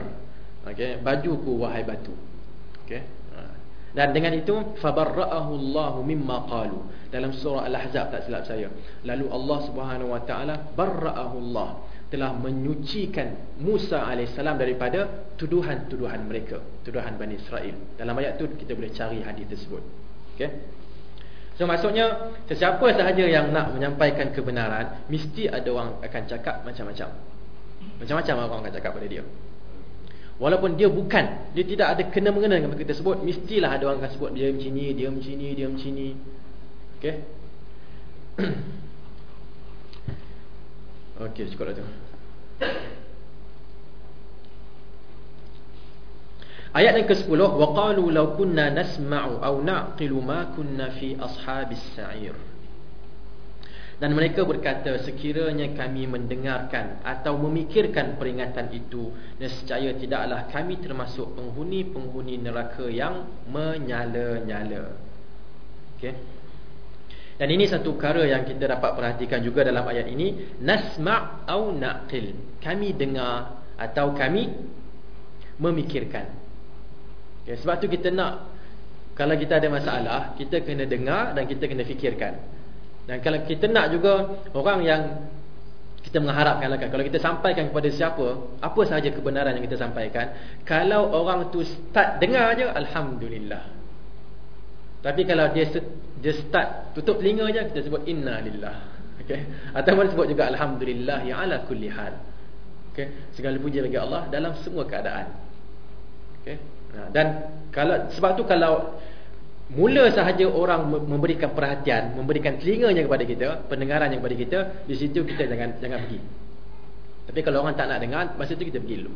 Okey, bajuku wahai batu. Okey. Dan dengan itu fabarra'ahu Allahu mimma qalu dalam surah Al-Ahzab tak silap saya. Lalu Allah Subhanahu wa taala barra'ahu Allah telah menyucikan Musa alaihissalam daripada tuduhan-tuduhan mereka, tuduhan Bani Israel. Dalam ayat tu kita boleh cari hadis tersebut. Okey. So maksudnya sesiapa sahaja yang nak menyampaikan kebenaran mesti ada orang akan cakap macam-macam. Macam-macam orang akan cakap pada dia. Walaupun dia bukan Dia tidak ada kena-mengena dengan perkara tersebut Mestilah ada orang akan sebut dia macam ni, dia macam ni, dia macam ni. Okay Okay, cukup dah tu. Ayat yang ke-10 Waqalu law kunna nasma'u Au na'qilu ma kunna fi ashabis sa'ir dan mereka berkata sekiranya kami mendengarkan atau memikirkan peringatan itu nescaya tidaklah kami termasuk penghuni-penghuni neraka yang menyala-nyala. Okey. Dan ini satu perkara yang kita dapat perhatikan juga dalam ayat ini, nasma' au naqil. Kami dengar atau kami memikirkan. Okay, sebab tu kita nak kalau kita ada masalah, kita kena dengar dan kita kena fikirkan. Dan kalau kita nak juga orang yang kita mengharapkan lah kan. Kalau kita sampaikan kepada siapa apa sahaja kebenaran yang kita sampaikan kalau orang tu start dengar aja alhamdulillah. Tapi kalau dia dia start tutup telinga aja kita sebut inna lillah. Okey? Ataupun sebut juga alhamdulillah ya ala kulli hal. Okey? Segala puji bagi Allah dalam semua keadaan. Okey? Dan kalau sebab tu kalau Mula sahaja orang memberikan perhatian, memberikan telinganya kepada kita, pendengaran yang kepada kita, di situ kita jangan jangan pergi. Tapi kalau orang tak nak dengar, masa itu kita pergi dulu.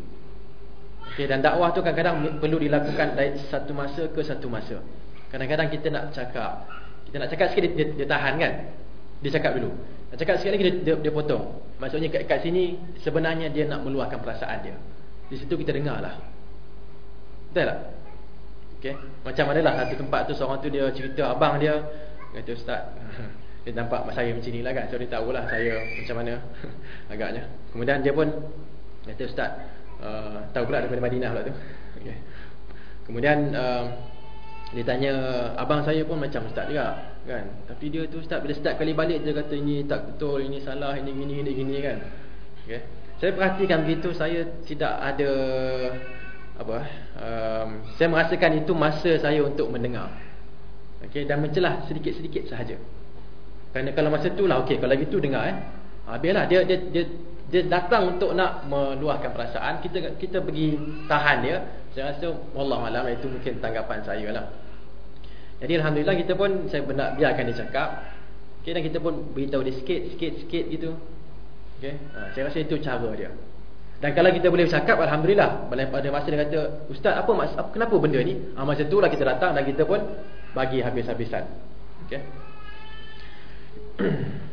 Okay, dan dakwah tu kadang-kadang perlu dilakukan dari satu masa ke satu masa. Kadang-kadang kita nak cakap Kita nak cakap sikit dia, dia, dia tahan kan Dia cakap dulu Nak cakap sikit lagi dia, dia, dia potong Maksudnya kat, kat sini Sebenarnya dia nak meluahkan perasaan dia Di situ kita dengar lah Betul tak? Okay. Macam mana lah satu tempat tu Seorang tu dia cerita abang dia Kata ustaz Dia nampak saya macam ni lah kan So dia tahulah saya macam mana Agaknya Kemudian dia pun Kata ustaz uh, Tahu pula daripada Madinah pula tu okay. Kemudian uh, Dia tanya Abang saya pun macam ustaz juga kan? Tapi dia tu ustaz Bila setiap kali balik Dia kata ini tak betul Ini salah Ini gini Ini gini kan okay. Saya perhatikan begitu Saya tidak ada apa um, Saya merasakan itu Masa saya untuk mendengar okay, Dan mencelah sedikit-sedikit sahaja Kerana kalau masa tu lah okey kalau gitu dengar eh. Habislah dia dia dia dia datang untuk nak meluahkan perasaan, kita kita pergi tahan dia. Saya rasa wallahu alam itu mungkin tanggapan saya lah. Jadi alhamdulillah kita pun saya benar biarkan dia cakap. Okey dan kita pun beritahu dia sikit sikit sikit gitu. Okey. Ha, saya rasa itu cara dia. Dan kalau kita boleh bercakap alhamdulillah. Pada masa dia kata, "Ustaz, apa maksud kenapa benda ni?" Ha, masa itulah kita datang dan kita pun bagi habis-habisan. Okey.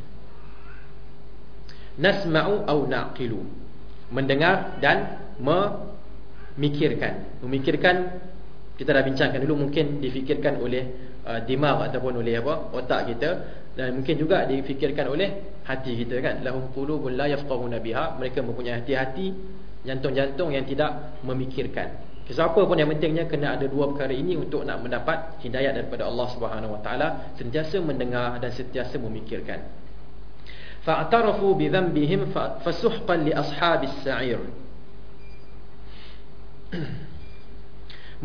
Nasma'u au naqilu Mendengar dan memikirkan Memikirkan Kita dah bincangkan dulu mungkin difikirkan oleh uh, Dimag ataupun oleh apa Otak kita Dan mungkin juga difikirkan oleh hati kita kan Lahum qulubun la yafqahuna biha Mereka mempunyai hati-hati Jantung-jantung yang tidak memikirkan Siapa pun yang pentingnya kena ada dua perkara ini untuk nak mendapat hidayat daripada Allah Subhanahu Wa Taala, sentiasa mendengar dan sentiasa memikirkan. Fa'tarafu bi dhanbihim fasuhqan li ashabis sa'ir.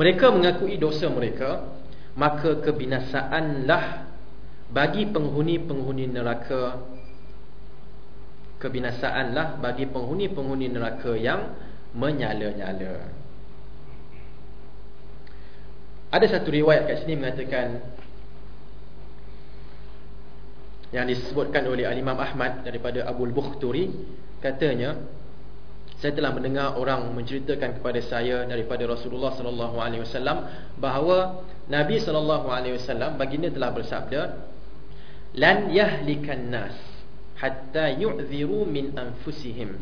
Mereka mengakui dosa mereka, maka kebinasaanlah bagi penghuni-penghuni neraka kebinasaanlah bagi penghuni-penghuni neraka yang menyala-nyala. Ada satu riwayat kat sini mengatakan yang disebutkan oleh Al-Imam Ahmad daripada Abu Al-Bukhturi katanya saya telah mendengar orang menceritakan kepada saya daripada Rasulullah sallallahu alaihi wasallam bahawa Nabi sallallahu alaihi wasallam baginda telah bersabda lan yahlikan nas hatta yu'dhiru min anfusihim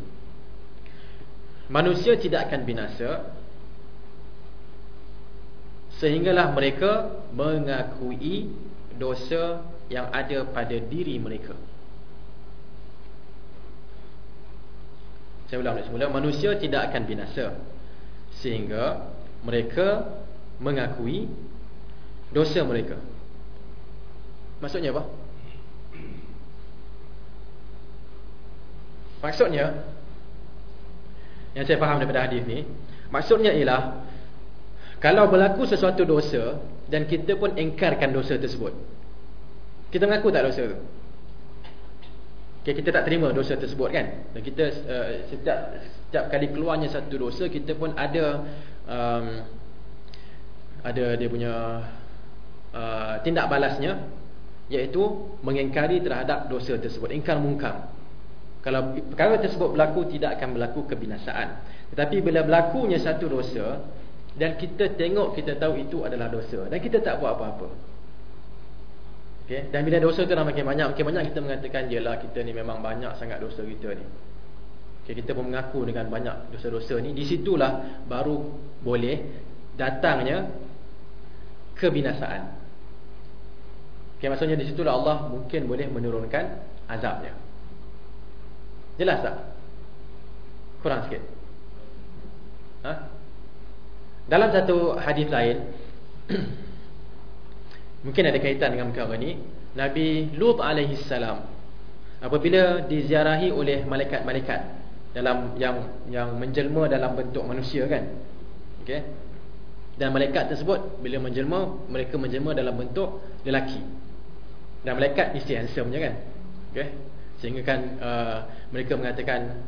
manusia tidak akan binasa Sehinggalah mereka mengakui dosa yang ada pada diri mereka. Saya ulang semula, manusia tidak akan binasa sehingga mereka mengakui dosa mereka. Maksudnya apa? Maksudnya yang saya faham daripada hadis ni, maksudnya ialah kalau berlaku sesuatu dosa dan kita pun engkarkan dosa tersebut. Kita mengaku tak dosa tu? Okay, kita tak terima dosa tersebut kan? Dan kita uh, setiap setiap kali keluarnya satu dosa kita pun ada um, ada dia punya uh, tindak balasnya iaitu mengingkari terhadap dosa tersebut, ingkar mungkar. Kalau perkara tersebut berlaku tidak akan berlaku kebinasaan. Tetapi bila berlakunya satu dosa dan kita tengok kita tahu itu adalah dosa dan kita tak buat apa-apa. Okay? Dan bila dosa tu dah makin banyak, makin banyak kita mengatakan jelah kita ni memang banyak sangat dosa kita ni. Okay, kita pun mengaku dengan banyak dosa-dosa ni, di situlah baru boleh datangnya kebinasaan. Okay, maksudnya di situlah Allah mungkin boleh menurunkan azabnya. Jelas tak? Kurang sikit. Ha? Dalam satu hadis lain Mungkin ada kaitan dengan perkara ni Nabi Lut alaihi salam apabila diziarahi oleh malaikat-malaikat dalam yang yang menjelma dalam bentuk manusia kan okey dan malaikat tersebut bila menjelma mereka menjelma dalam bentuk lelaki dan malaikat mesti handsome je kan okey sehingga kan uh, mereka mengatakan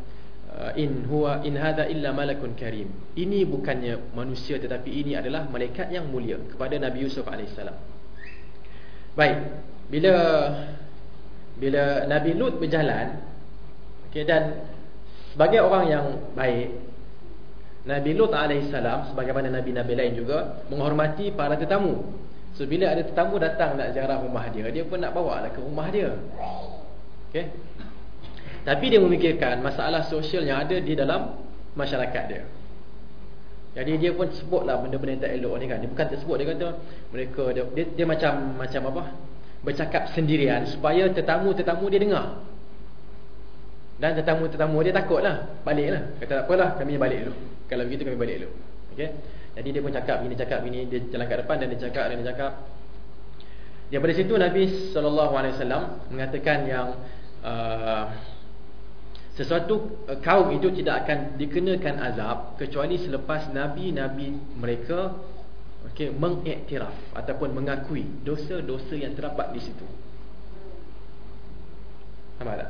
Uh, in huwa in hadha illa malakun karim. Ini bukannya manusia tetapi ini adalah malaikat yang mulia kepada Nabi Yusuf alaihissalam. Baik. Bila bila Nabi Lut berjalan okey dan sebagai orang yang baik Nabi Lut alaihissalam sebagaimana nabi-nabi lain juga menghormati para tetamu. So bila ada tetamu datang nak ziarah rumah dia, dia pun nak bawa lah ke rumah dia. Okey. Tapi dia memikirkan masalah sosial yang ada di dalam masyarakat dia. Jadi dia pun sebutlah benda-benda yang tak elok ni kan. Dia bukan tak sebut dia kata mereka dia, dia, dia macam macam apa? Bercakap sendirian supaya tetamu-tetamu dia dengar. Dan tetamu-tetamu dia takutlah, baliklah. Kata tak apalah, kami balik dulu. Kalau begitu kami balik dulu. Okey. Jadi dia pun cakap ini cakap ini dia jalan ke depan dan dia cakap dan dia cakap. Daripada situ Nabi sallallahu alaihi wasallam mengatakan yang uh, sesuatu kaum itu tidak akan dikenakan azab kecuali selepas nabi-nabi mereka okey mengiktiraf ataupun mengakui dosa-dosa yang terdapat di situ. Faham tak?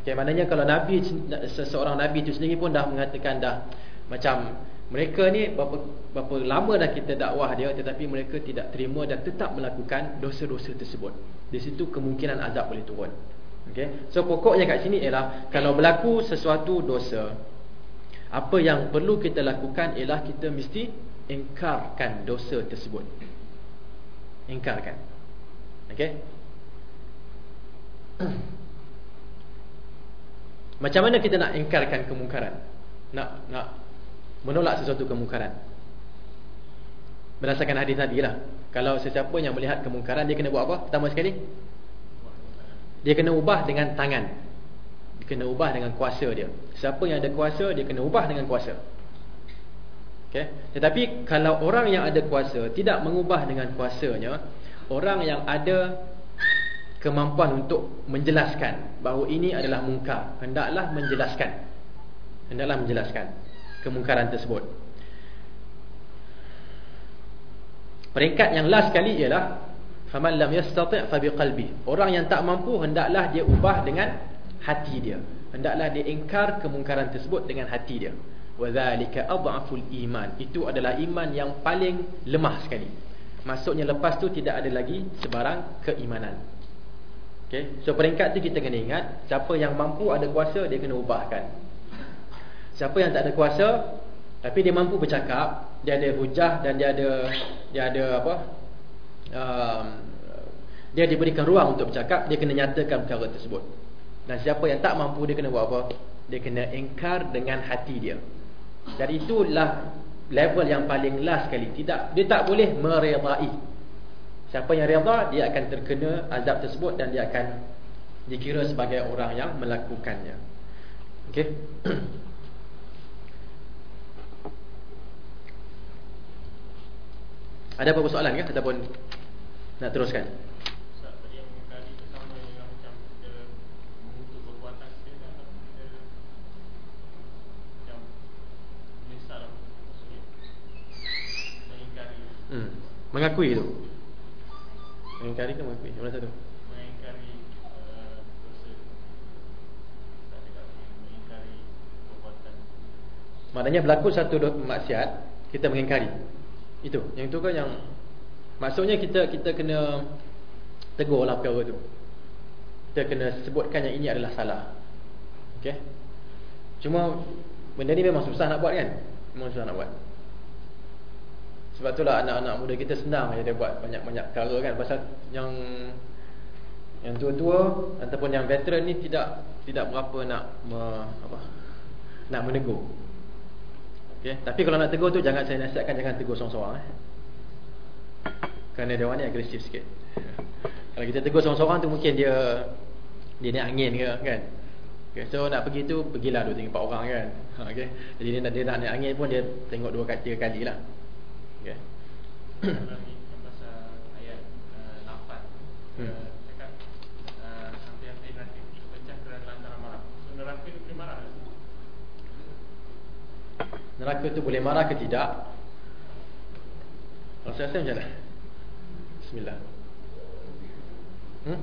Okey maknanya kalau nabi seseorang nabi itu sendiri pun dah mengatakan dah macam mereka ni berapa, berapa lama dah kita dakwah dia tetapi mereka tidak terima dan tetap melakukan dosa-dosa tersebut. Di situ kemungkinan azab boleh turun. Okey. So pokoknya kat sini ialah kalau berlaku sesuatu dosa apa yang perlu kita lakukan ialah kita mesti ingkarkan dosa tersebut. Ingkarkan. Okey. Macam mana kita nak ingkarkan kemungkaran? Nak nak menolak sesuatu kemungkaran. Berdasarkan hadis tadi lah. Kalau sesiapa yang melihat kemungkaran, dia kena buat apa? Pertama sekali, dia kena ubah dengan tangan. Dia kena ubah dengan kuasa dia. Siapa yang ada kuasa, dia kena ubah dengan kuasa. Okay? Tetapi kalau orang yang ada kuasa tidak mengubah dengan kuasanya, orang yang ada kemampuan untuk menjelaskan bahawa ini adalah mungkar, hendaklah menjelaskan. Hendaklah menjelaskan kemungkaran tersebut. Peringkat yang last sekali ialah faman lam yastati' fa biqalbi. Orang yang tak mampu hendaklah dia ubah dengan hati dia. Hendaklah dia ingkar kemungkaran tersebut dengan hati dia. Wa dzalika adhaful iman. Itu adalah iman yang paling lemah sekali. Maksudnya lepas tu tidak ada lagi sebarang keimanan. Okey. So peringkat tu kita kena ingat, siapa yang mampu ada kuasa dia kena ubahkan. Siapa yang tak ada kuasa tapi dia mampu bercakap, dia ada hujah dan dia ada dia ada apa? Um, dia diberikan ruang untuk bercakap, dia kena nyatakan perkara tersebut. Dan siapa yang tak mampu dia kena buat apa? Dia kena ingkar dengan hati dia. Dan itulah level yang paling last sekali. Tidak dia tak boleh meredai. Siapa yang redha dia akan terkena azab tersebut dan dia akan dikira sebagai orang yang melakukannya. Okey. Ada apa-apa soalan ke ataupun nak teruskan? Hmm. Mengakui itu. Mengingkari ke mengakui? Mana satu? Mengingkari uh, dosa. Mengingkari perbuatan. Maknanya berlaku satu maksiat, kita mengingkari. Itu, yang itu kan yang maksudnya kita kita kena tegurlah perkara tu. Kita kena sebutkan yang ini adalah salah. Okey. Cuma benda ni memang susah nak buat kan? Memang susah nak buat. Sebab itulah anak-anak muda kita senang aja dia buat banyak-banyak perkara kan pasal yang yang tua-tua ataupun yang veteran ni tidak tidak berapa nak me, apa nak menegur. Okay. Tapi kalau nak tegur tu jangan saya nasihatkan jangan tegur seorang-seorang eh. Kerana dia orang ni agresif sikit. Kalau kita tegur seorang-seorang tu mungkin dia dia ni angin ke kan. Okay. So nak pergi tu pergilah dua tiga empat orang kan. Okay. Jadi dia nak dia nak naik angin pun dia tengok dua kali tiga kali lah. Okay. Hmm. neraka tu boleh marah ke tidak? Saya rasa macam mana? Bismillah. Hmm?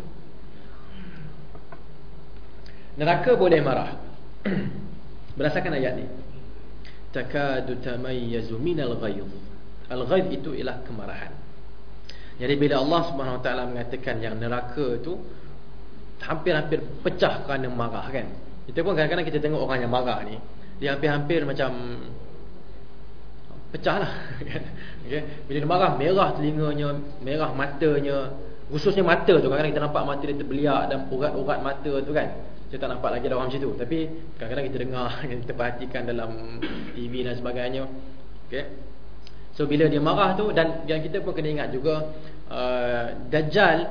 Neraka boleh marah. Berdasarkan ayat ni. Takadu tamayyazu minal ghayz. Al-ghayz itu ialah kemarahan. Jadi bila Allah Subhanahu Wa mengatakan yang neraka tu hampir-hampir pecah kerana marah kan. Kita pun kadang-kadang kita tengok orang yang marah ni, dia hampir-hampir macam pecah lah okay. Bila dia marah merah telinganya Merah matanya Khususnya mata tu kadang-kadang kita nampak mata dia terbeliak Dan urat-urat mata tu kan Saya tak nampak lagi ada orang macam tu Tapi kadang-kadang kita dengar Kita perhatikan dalam TV dan sebagainya okay. So bila dia marah tu Dan yang kita pun kena ingat juga uh, Dajjal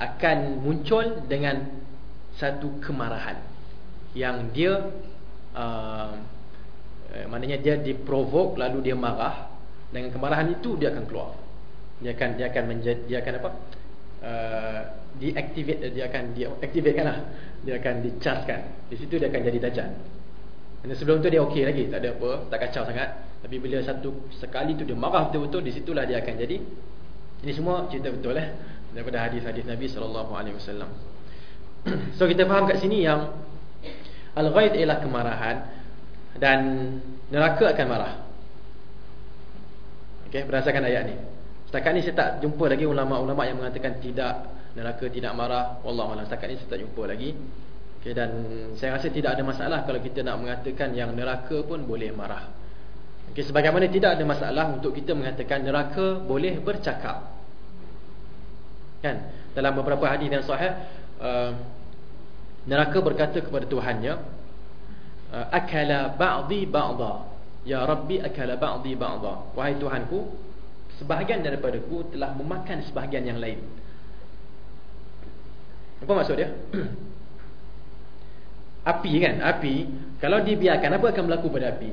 Akan muncul dengan Satu kemarahan Yang dia uh, eh, Maknanya dia diprovok Lalu dia marah. Dengan kemarahan itu dia akan keluar. Dia akan dia akan menjadi Dia akan apa? Uh, Deactivate Dia akan deactivate lah Dia akan dichargekan. Di situ dia akan jadi dajjal. Dan sebelum tu dia okey lagi, tak ada apa, tak kacau sangat. Tapi bila satu sekali tu dia marah betul-betul, di situlah dia akan jadi. Ini semua cerita betul eh daripada hadis-hadis Nabi wasallam. So kita faham kat sini yang al-ghaid ialah kemarahan dan neraka akan marah. Okey, berdasarkan ayat ni. Setakat ni saya tak jumpa lagi ulama-ulama yang mengatakan tidak neraka tidak marah. Wallahu a'lam. Setakat ni saya tak jumpa lagi. Okay, dan saya rasa tidak ada masalah kalau kita nak mengatakan yang neraka pun boleh marah. Okay, sebagaimana tidak ada masalah untuk kita mengatakan neraka boleh bercakap. Kan? Dalam beberapa hadis yang sahih, uh, neraka berkata kepada Tuhannya, uh, akala ba'dhi ba'dha. Ya Rabbi akala ba'dhi ba'dha. Wahai Tuhanku, sebahagian daripadaku telah memakan sebahagian yang lain. Apa maksud dia? Api kan Api Kalau dibiarkan Apa akan berlaku pada api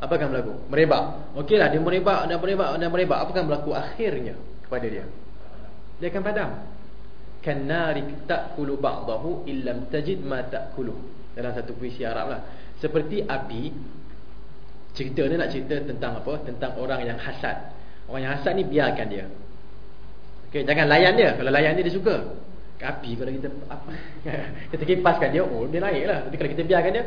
Apa akan berlaku? Merebak. Okeylah dia merebak Dan merebak Dan merebak. Apa akan berlaku akhirnya Kepada dia? Dia akan padam. Kanari ta'kulu ba'dahu Illam tajid ma ta'kulu. Dalam satu puisi Arab lah. Seperti api Cerita ni nak cerita tentang apa? Tentang orang yang hasad. Orang yang hasad ni biarkan dia. Okay, jangan layan dia. Kalau layan dia dia suka. Api kalau kita apa? Kita kipaskan dia oh dia naik lah. Tapi kalau kita biarkan dia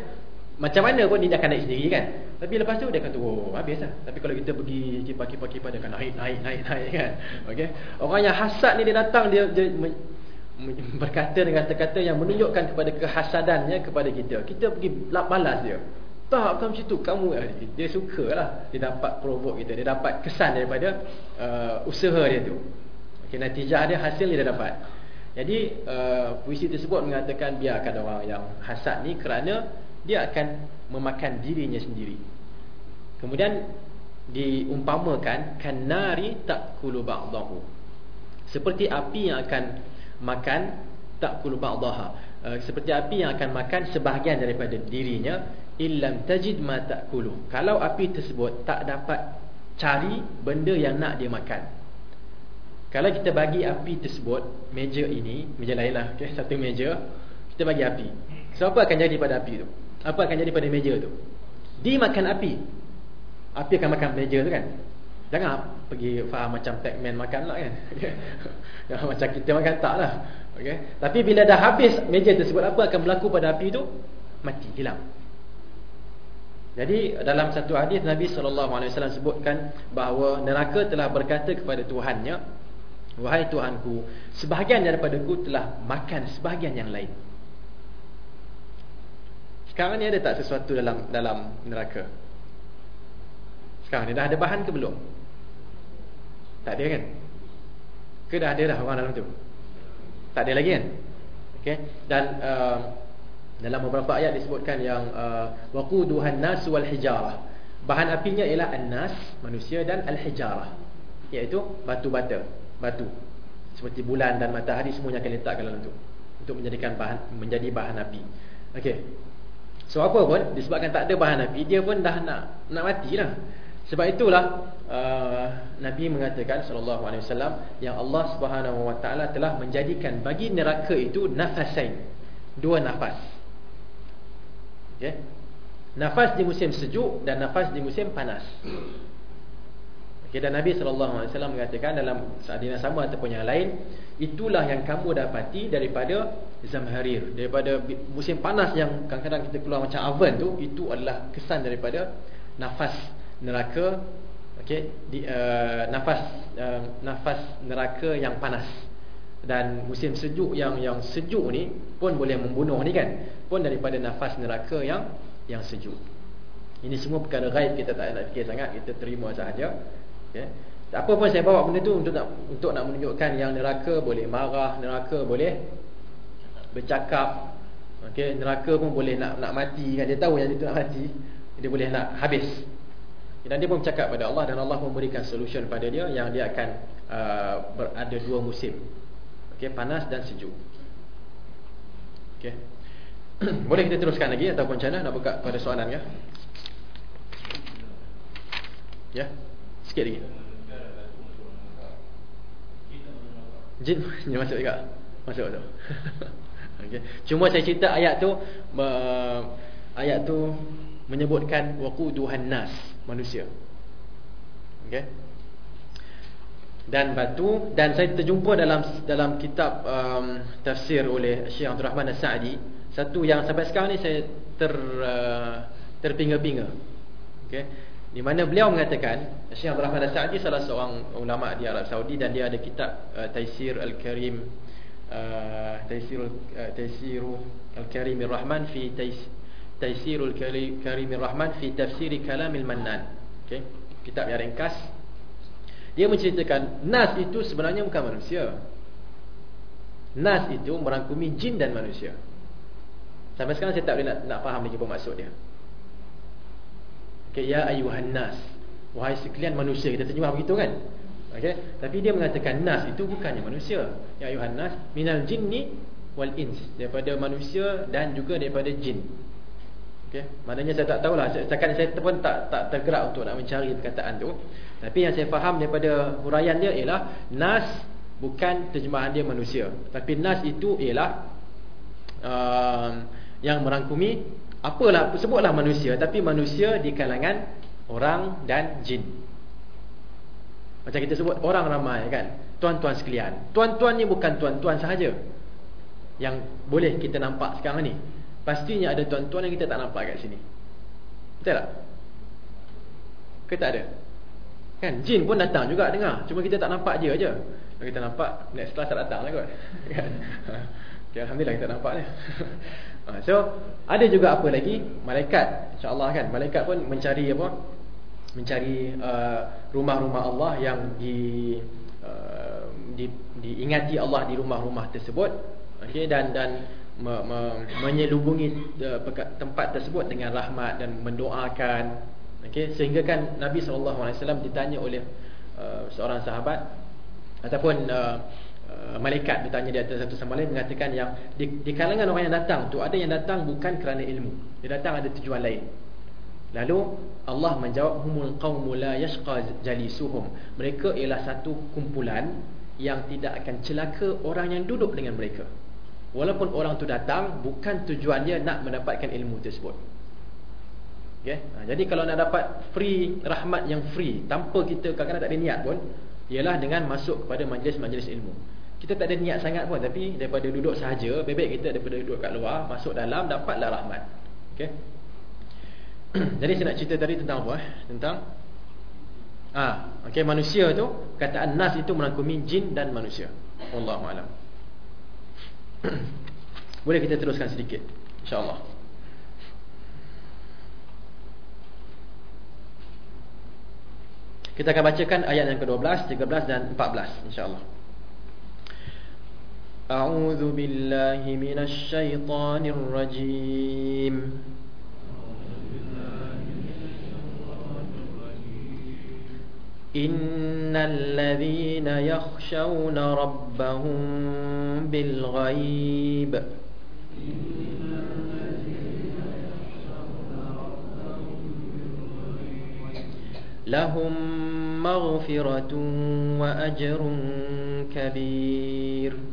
macam mana pun dia akan naik sendiri kan. Tapi lepas tu dia akan turun oh, habis lah. Tapi kalau kita pergi kipas-kipas-kipas dia akan naik naik naik naik kan. Okey? Orang yang hasad ni dia datang dia, dia berkata dengan kata-kata yang menunjukkan kepada kehasadannya kepada kita. Kita pergi balas dia. Tak kamu macam tu. Kamu eh, dia sukalah dia dapat provoke kita. Dia dapat kesan daripada uh, usaha dia tu. Okey natijah dia hasil dia dapat. Jadi uh, puisi tersebut mengatakan biarkan orang yang hasad ni kerana dia akan memakan dirinya sendiri. Kemudian diumpamakan kanari takulu ba'dahu. Seperti api yang akan makan takulu ba'daha. Uh, seperti api yang akan makan sebahagian daripada dirinya illam tajid ma takulu. Kalau api tersebut tak dapat cari benda yang nak dia makan. Kalau kita bagi api tersebut Meja ini Meja lain lah okay? Satu meja Kita bagi api So apa akan jadi pada api tu Apa akan jadi pada meja tu. Dia makan api. Api akan makan meja tu kan? Jangan pergi faham macam Pac-Man makan lah kan? Macam kita makan tak lah. Okay? Tapi bila dah habis meja tersebut Apa akan berlaku pada api tu? Mati, hilang. Jadi dalam satu hadis Nabi SAW sebutkan bahawa neraka telah berkata kepada Tuhannya Wahai Tuhanku Sebahagian daripada ku telah makan sebahagian yang lain Sekarang ni ada tak sesuatu dalam dalam neraka? Sekarang ni dah ada bahan ke belum? Tak ada kan? Ke dah ada dah orang dalam tu? Tak ada lagi kan? Okay. Dan uh, dalam beberapa ayat disebutkan yang uh, waquduhan nas wal hijarah. Bahan apinya ialah an-nas, manusia dan al-hijarah, iaitu batu bata batu seperti bulan dan matahari semuanya akan letakkan dalam tu untuk menjadikan bahan menjadi bahan api. Okey. So apa pun disebabkan tak ada bahan api dia pun dah nak nak matilah. Sebab itulah uh, Nabi mengatakan sallallahu alaihi wasallam yang Allah Subhanahu wa taala telah menjadikan bagi neraka itu nafasain. Dua nafas. Okey. Nafas di musim sejuk dan nafas di musim panas. Okay, dan Nabi SAW mengatakan dalam saat sama ataupun yang lain Itulah yang kamu dapati daripada Zamharir Daripada musim panas yang kadang-kadang kita keluar macam oven tu Itu adalah kesan daripada nafas neraka okay, di, uh, nafas, uh, nafas neraka yang panas. Dan musim sejuk yang yang sejuk ni pun boleh membunuh ni kan? Pun daripada nafas neraka yang yang sejuk. Ini semua perkara gaib kita tak nak fikir sangat, kita terima sahaja. Okey. Tak apa pun saya bawa benda tu untuk nak untuk nak menunjukkan yang neraka boleh marah, neraka boleh bercakap. Okey, neraka pun boleh nak nak mati kan dia tahu yang dia nak mati, dia boleh nak habis. Dan dia pun bercakap pada Allah dan Allah memberikan solution pada dia yang dia akan uh, berada dua musim. Okey, panas dan sejuk. Okey. boleh kita teruskan lagi ataupun macam mana nak buka pada soalan ya? Ya. Sikit lagi. Jin ni masuk juga. Masuk masuk. Okey. Cuma saya cerita ayat tu uh, ayat tu menyebutkan waquduhan nas, manusia. Okey. Dan batu dan saya terjumpa dalam dalam kitab um, tafsir oleh Syekh Abdul Rahman As-Sa'di, satu yang sampai sekarang ni saya ter uh, terpinga-pinga. Okey. Di mana beliau mengatakan Syekh Abdul Rahman As-Sa'di salah seorang ulama di Arab Saudi dan dia ada kitab uh, Taisir Al-Karim uh, Taisir uh, Taisir Al-Karim Ar-Rahman fi Taisir Al-Karim Ar-Rahman fi Tafsir Kalam Al-Mannan. Okey. Kitab yang ringkas dia menceritakan Nas itu sebenarnya bukan manusia Nas itu merangkumi jin dan manusia Sampai sekarang saya tak boleh nak, nak faham lagi apa maksud dia okay, Ya ayuhan nas. Wahai sekalian manusia Kita terjemah begitu kan? Okay? Tapi dia mengatakan Nas itu bukannya manusia. Ya ayuhan nas Minal jinni wal ins. Daripada manusia dan juga daripada jin. Okay. Maknanya saya tak tahulah. Setakat saya pun tak, tak tergerak untuk nak mencari perkataan tu. Tapi yang saya faham daripada huraian dia ialah nas bukan terjemahan dia manusia. Tapi nas itu ialah uh, yang merangkumi apalah sebutlah manusia tapi manusia di kalangan orang dan jin. Macam kita sebut orang ramai kan. Tuan-tuan sekalian. Tuan-tuan ni bukan tuan-tuan sahaja. Yang boleh kita nampak sekarang ni. Pastinya ada tuan-tuan yang kita tak nampak kat sini. Betul tak? Ke tak ada? Kan jin pun datang juga dengar. Cuma kita tak nampak dia aja. Kalau kita nampak next class tak datang lah kot. Kan. Okay, alhamdulillah kita nampak ni. Ha, so ada juga apa lagi? Malaikat insya-Allah kan. Malaikat pun mencari apa? Mencari uh, rumah-rumah Allah yang di uh, di diingati Allah di rumah-rumah tersebut. Okey dan dan me, me, menyelubungi uh, tempat tersebut dengan rahmat dan mendoakan Okey, sehingga kan Nabi SAW ditanya oleh uh, seorang sahabat ataupun uh, uh, malaikat bertanya di atas satu sama lain mengatakan yang di, di kalangan orang yang datang tu ada yang datang bukan kerana ilmu. Dia datang ada tujuan lain. Lalu Allah menjawab humul qaumu la yashqa jalisuhum. Mereka ialah satu kumpulan yang tidak akan celaka orang yang duduk dengan mereka. Walaupun orang tu datang bukan tujuannya nak mendapatkan ilmu tersebut. Okay? Ha, jadi kalau nak dapat free rahmat yang free tanpa kita kadang-kadang tak ada niat pun ialah dengan masuk kepada majlis-majlis ilmu. Kita tak ada niat sangat pun tapi daripada duduk sahaja, bebek kita daripada duduk kat luar, masuk dalam dapatlah rahmat. Okey. jadi saya nak cerita tadi tentang apa eh? Tentang ah, okey manusia tu kataan nas itu merangkumi jin dan manusia. Wallahu alam. Boleh kita teruskan sedikit insya-Allah. Kita akan bacakan ayat yang ke-12, 13 dan 14 insya-Allah. أعوذ بالله من الشيطان الرجيم. إن الذين يخشون ربهم بالغيب. لهم مغفرة وأجر كبير.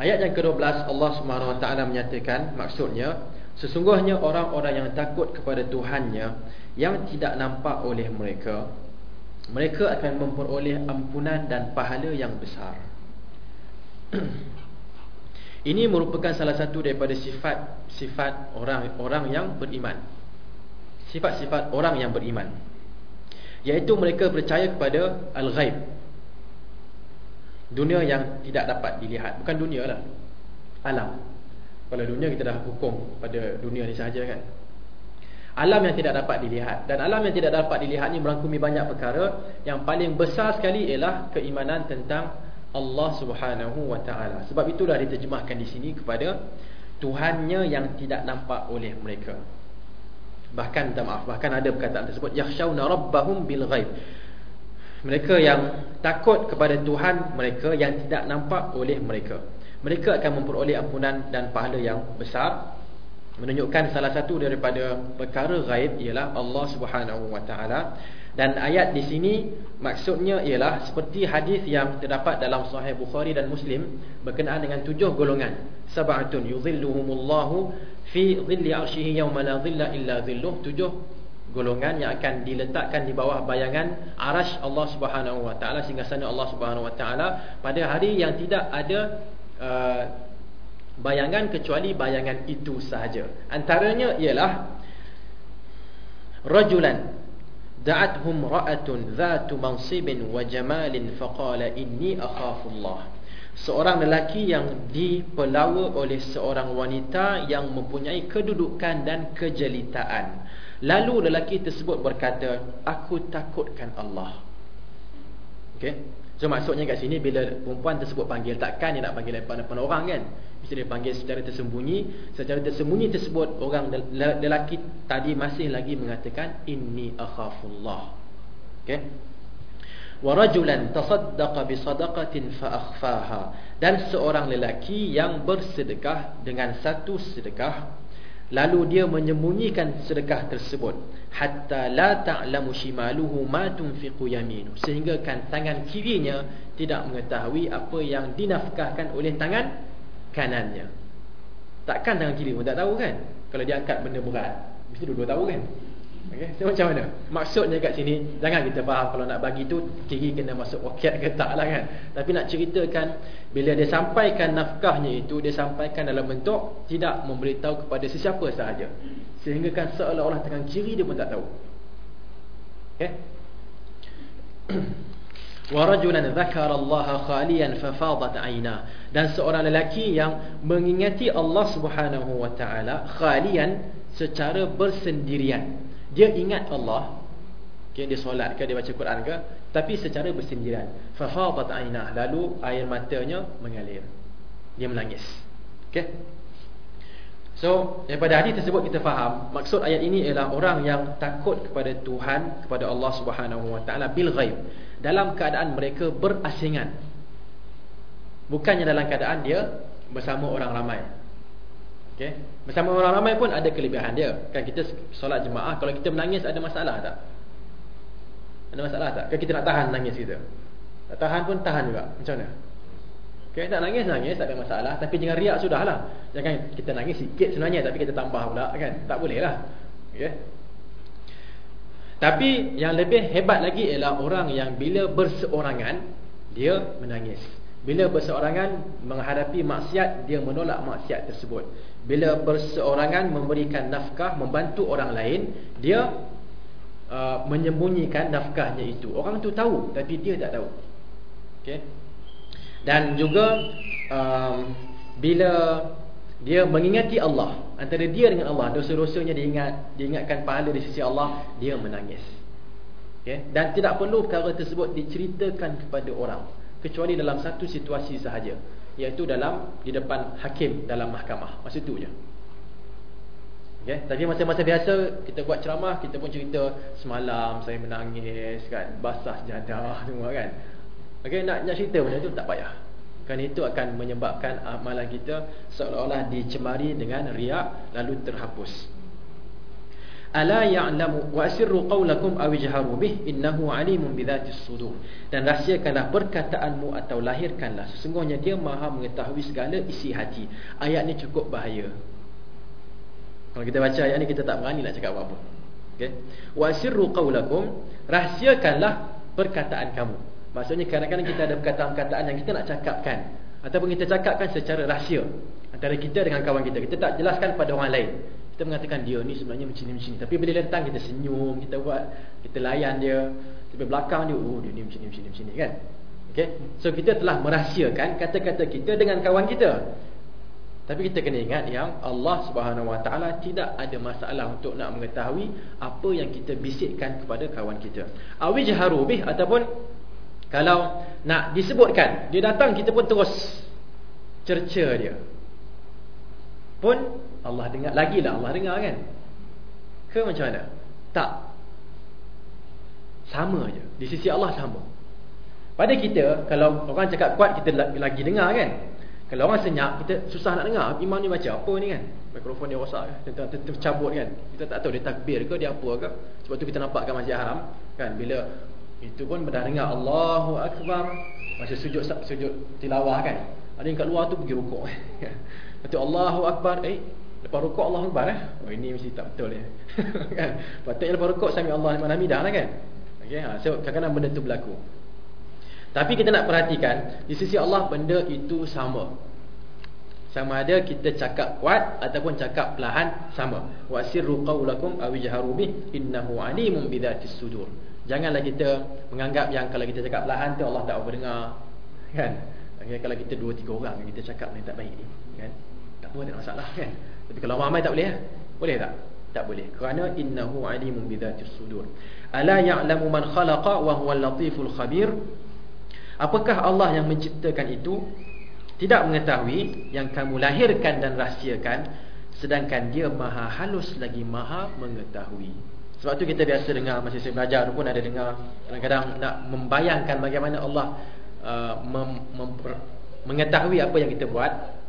Ayat yang ke-12 Allah Taala menyatakan maksudnya sesungguhnya orang-orang yang takut kepada Tuhannya yang tidak nampak oleh mereka mereka akan memperoleh ampunan dan pahala yang besar. Ini merupakan salah satu daripada sifat-sifat orang-orang yang beriman. Sifat-sifat orang yang beriman. Yaitu mereka percaya kepada al-ghaib. Dunia yang tidak dapat dilihat, bukan dunia lah. Alam. Kalau dunia kita dah hukum pada dunia ni sahaja kan. Alam yang tidak dapat dilihat dan alam yang tidak dapat dilihat ni merangkumi banyak perkara yang paling besar sekali ialah keimanan tentang Allah Subhanahu wa taala. Sebab itulah diterjemahkan di sini kepada Tuhannya yang tidak nampak oleh mereka. Bahkan minta maaf, bahkan ada perkataan tersebut yakhshawna rabbahum bil ghaib. Mereka yang takut kepada Tuhan mereka yang tidak nampak oleh mereka. Mereka akan memperoleh ampunan dan pahala yang besar. Menunjukkan salah satu daripada perkara gaib ialah Allah Subhanahu wa taala. Dan ayat di sini maksudnya ialah seperti hadis yang terdapat dalam sahih Bukhari dan Muslim berkenaan dengan tujuh golongan. Sab'atun yuzilluhumullahu fi dhilli 'arsyihi yawma la dhilla illa dhilluh tujuh golongan yang akan diletakkan di bawah bayangan arash Allah Subhanahu wa taala sehingga sana Allah Subhanahu wa taala pada hari yang tidak ada uh, bayangan kecuali bayangan itu sahaja. Antaranya ialah rajulan da'athum ra'atun dhatu mansibin wa jamalin faqala inni akhafullah. Seorang lelaki yang dipelawa oleh seorang wanita yang mempunyai kedudukan dan kejelitaan. Lalu lelaki tersebut berkata, aku takutkan Allah. Okey. So maksudnya kat sini bila perempuan tersebut panggil takkan dia nak panggil depan-depan orang kan? Mesti dia panggil secara tersembunyi. Secara tersembunyi tersebut orang lelaki tadi masih lagi mengatakan inni akhafullah. Okey. Wa rajulan tasaddaqa bi sadaqatin fa akhfaha. Dan seorang lelaki yang bersedekah dengan satu sedekah Lalu dia menyembunyikan sedekah tersebut hatta la ta'lamu shimaluhu ma tunfiqu yaminu sehingga kan tangan kirinya tidak mengetahui apa yang dinafkahkan oleh tangan kanannya. Takkan tangan kiri pun tak tahu kan? Kalau dia angkat benda berat, mesti dua-dua tahu kan? Okey, so macam mana? Maksudnya kat sini jangan kita faham kalau nak bagi tu kiri kena masuk poket ke tak lah kan. Tapi nak ceritakan bila dia sampaikan nafkahnya itu dia sampaikan dalam bentuk tidak memberitahu kepada sesiapa sahaja. Sehingga kan seolah-olah tangan kiri dia pun tak tahu. Okey. Wa rajulan dzakara Allah khalian fa fadat dan seorang lelaki yang mengingati Allah Subhanahu wa taala khalian secara bersendirian dia ingat Allah okay, dia solat ke dia baca Quran ke tapi secara bersendirian. Fa ainah lalu air matanya mengalir. Dia menangis. Okey? So daripada hadis tersebut kita faham maksud ayat ini ialah orang yang takut kepada Tuhan kepada Allah Subhanahu wa taala bil ghaib. Dalam keadaan mereka berasingan. Bukannya dalam keadaan dia bersama orang ramai Okay. Bersama orang ramai pun ada kelebihan dia. Kan kita solat jemaah, kalau kita menangis ada masalah tak? Ada masalah tak? Kan kita nak tahan nangis kita. Tak tahan pun tahan juga. Macam mana? Okay, nak nangis nangis tak ada masalah, tapi jangan riak sudahlah. Jangan kita nangis sikit sebenarnya tapi kita tambah pula kan? Tak boleh lah. Okay. Tapi yang lebih hebat lagi ialah orang yang bila berseorangan dia menangis. Bila berseorangan menghadapi maksiat dia menolak maksiat tersebut. Bila berseorangan memberikan nafkah membantu orang lain dia uh, menyembunyikan nafkahnya itu. Orang tu tahu tapi dia tak tahu. Okey. Dan juga um, bila dia mengingati Allah antara dia dengan Allah dosa-dosanya diingat diingatkan pahala di sisi Allah dia menangis. Okey. Dan tidak perlu perkara tersebut diceritakan kepada orang kecuali dalam satu situasi sahaja iaitu dalam di depan hakim dalam mahkamah masa itu je okay? tapi masa-masa biasa kita buat ceramah kita pun cerita semalam saya menangis kan basah sejadah semua kan okay? nak, nak cerita benda itu tak payah kan itu akan menyebabkan amalan kita seolah-olah dicemari dengan riak lalu terhapus ala ya'lamu wa asirru qawlakum aw ijharu bih innahu alimun bidhatis sudur. Dan rahsiakanlah perkataanmu atau lahirkanlah. Sesungguhnya dia maha mengetahui segala isi hati. Ayat ni cukup bahaya. Kalau kita baca ayat ni kita tak berani nak cakap apa-apa. Okey? Wa asirru qawlakum rahsiakanlah perkataan kamu. Maksudnya kadang-kadang kita ada perkataan-perkataan yang kita nak cakapkan ataupun kita cakapkan secara rahsia antara kita dengan kawan kita. Kita tak jelaskan pada orang lain kita mengatakan dia ni sebenarnya macam ni macam ni. Tapi bila dia datang kita senyum kita buat kita layan dia. Tapi belakang dia oh dia ni macam ni macam ni macam ni kan? Okey? So kita telah merahsiakan kata-kata kita dengan kawan kita. Tapi kita kena ingat yang Allah Subhanahu Wa Taala tidak ada masalah untuk nak mengetahui apa yang kita bisikkan kepada kawan kita. Awi jaharu bih ataupun kalau nak disebutkan dia datang kita pun terus cerca dia. Pun Allah dengar. Lagi lah Allah dengar kan? Ke macam mana? Tak. Sama je. Di sisi Allah sama. Pada kita kalau orang cakap kuat kita lagi dengar kan? Kalau orang senyap kita susah nak dengar. Imam ni baca apa ni kan? Mikrofon dia rosak kan tercabut kan? Kita tak tahu dia takbir ke dia apa ke? Sebab tu kita nampak kat masjid haram kan? Bila itu pun dah dengar Allahu Akbar. Masa sujud sujud tilawah kan? Ada yang kat luar tu pergi rukuk. Lepas Allahu Akbar. Eh Lepas rukuk Allah Akbar eh? Oh ini mesti tak betul ya kan? Patutnya lepas rukuk Sami Allah Liman Hamidah lah kan? Okay ha. So kadang-kadang benda tu berlaku. Tapi kita nak perhatikan Di sisi Allah benda itu sama. Sama ada kita cakap kuat Ataupun cakap perlahan Sama. Wa sirru qawlakum awijharu bih Innahu alimun bidhatis sudur. Janganlah kita menganggap yang Kalau kita cakap perlahan tu Allah tak dengar Kan? Okay, Kalau kita dua tiga orang Kita cakap ni tak baik ni Kan? Tak boleh masalah kan tapi kalau ramai tak boleh ya? boleh tak? Tak boleh. Kerana innahu alimun bidzatis sudur. Ala ya'lamu man khalaqa wa huwal latiful khabir? Apakah Allah yang menciptakan itu? Tidak mengetahui yang kamu lahirkan dan rahsiakan sedangkan dia maha halus lagi maha mengetahui. Sebab tu kita biasa dengar masa saya belajar pun ada dengar kadang-kadang nak membayangkan bagaimana Allah uh, mem, mengetahui apa yang kita buat.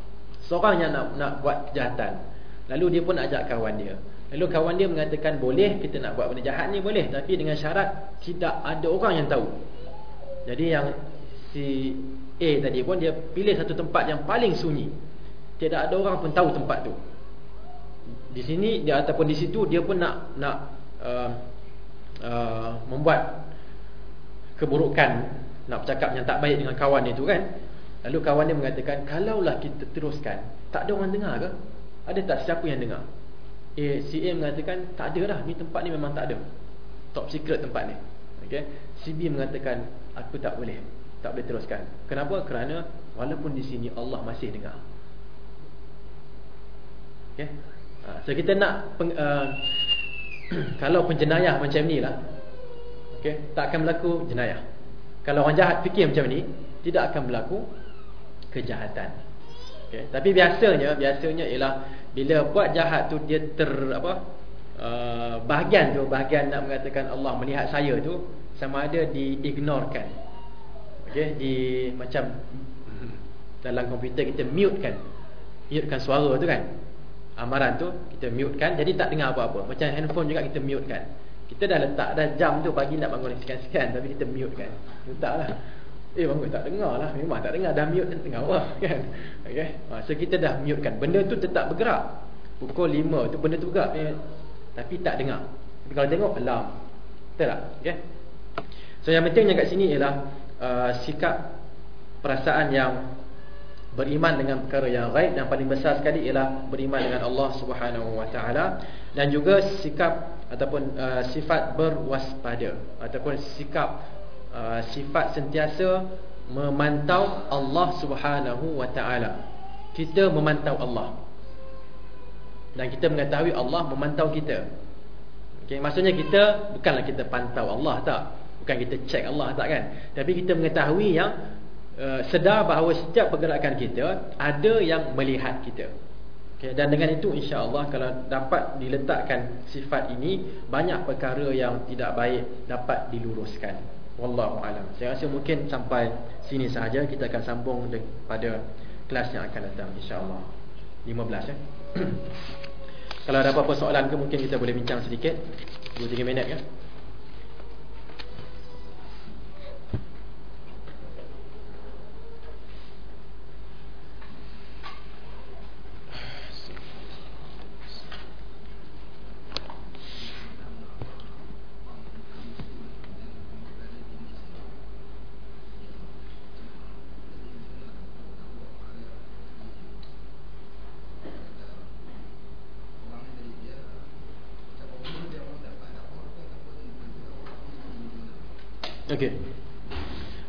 Seorang yang nak nak buat kejahatan. Lalu dia pun ajak kawan dia. Lalu kawan dia mengatakan boleh kita nak buat benda jahat ni boleh tapi dengan syarat tidak ada orang yang tahu. Jadi yang si A tadi pun dia pilih satu tempat yang paling sunyi. Tidak ada orang pun tahu tempat tu. Di sini dia ataupun di situ dia pun nak nak uh, uh, membuat keburukan nak bercakap yang tak baik dengan kawan dia tu kan. Lalu kawan dia mengatakan Kalaulah kita teruskan Tak ada orang dengar ke? Ada tak siapa yang dengar? Eh, si A mengatakan Tak ada lah, ni tempat ni memang tak ada Top secret tempat ni okay? Si B mengatakan Aku tak boleh Tak boleh teruskan Kenapa? Kerana Walaupun di sini Allah masih dengar okay? ha, So kita nak peng, uh, Kalau penjenayah macam ni lah okay? Tak akan berlaku jenayah Kalau orang jahat fikir macam ni Tidak akan berlaku kejahatan. Okay. Tapi biasanya biasanya ialah bila buat jahat tu dia ter apa uh, bahagian tu bahagian nak mengatakan Allah melihat saya tu sama ada diignorekan. Okey, di macam dalam komputer kita mute kan. Mute kan suara tu kan. Amaran tu kita mute kan jadi tak dengar apa-apa. Macam handphone juga kita mute kan. Kita dah letak dah jam tu pagi nak bangun sekian-sekian tapi kita mute kan. Letaklah. Eh bangun tak dengar lah. Memang tak dengar Dah mute tengah wah kan? Okay. ha, So kita dah mute kan Benda tu tetap bergerak. Pukul 5 tu benda tu bergerak. Eh, Tapi tak dengar. Tapi kalau tengok alarm. Betul tak? Okay. So yang pentingnya kat sini ialah uh, Sikap Perasaan yang Beriman dengan perkara yang gaib. Dan paling besar sekali ialah Beriman dengan Allah subhanahu wa ta'ala. Dan juga sikap Ataupun uh, sifat berwaspada Ataupun sikap Uh, sifat sentiasa memantau Allah Subhanahu wa taala. Kita memantau Allah. Dan kita mengetahui Allah memantau kita. Okey, maksudnya kita bukanlah kita pantau Allah tak. Bukan kita cek Allah tak kan. Tapi kita mengetahui yang uh, sedar bahawa setiap pergerakan kita ada yang melihat kita. Okay, dan dengan itu insya-Allah kalau dapat diletakkan sifat ini banyak perkara yang tidak baik dapat diluruskan. Wallahu alam. Saya rasa mungkin sampai sini sahaja kita akan sambung pada kelas yang akan datang insya-Allah. 15 ya. Kalau ada apa-apa soalan ke mungkin kita boleh bincang sedikit 2-3 minit kan Okey.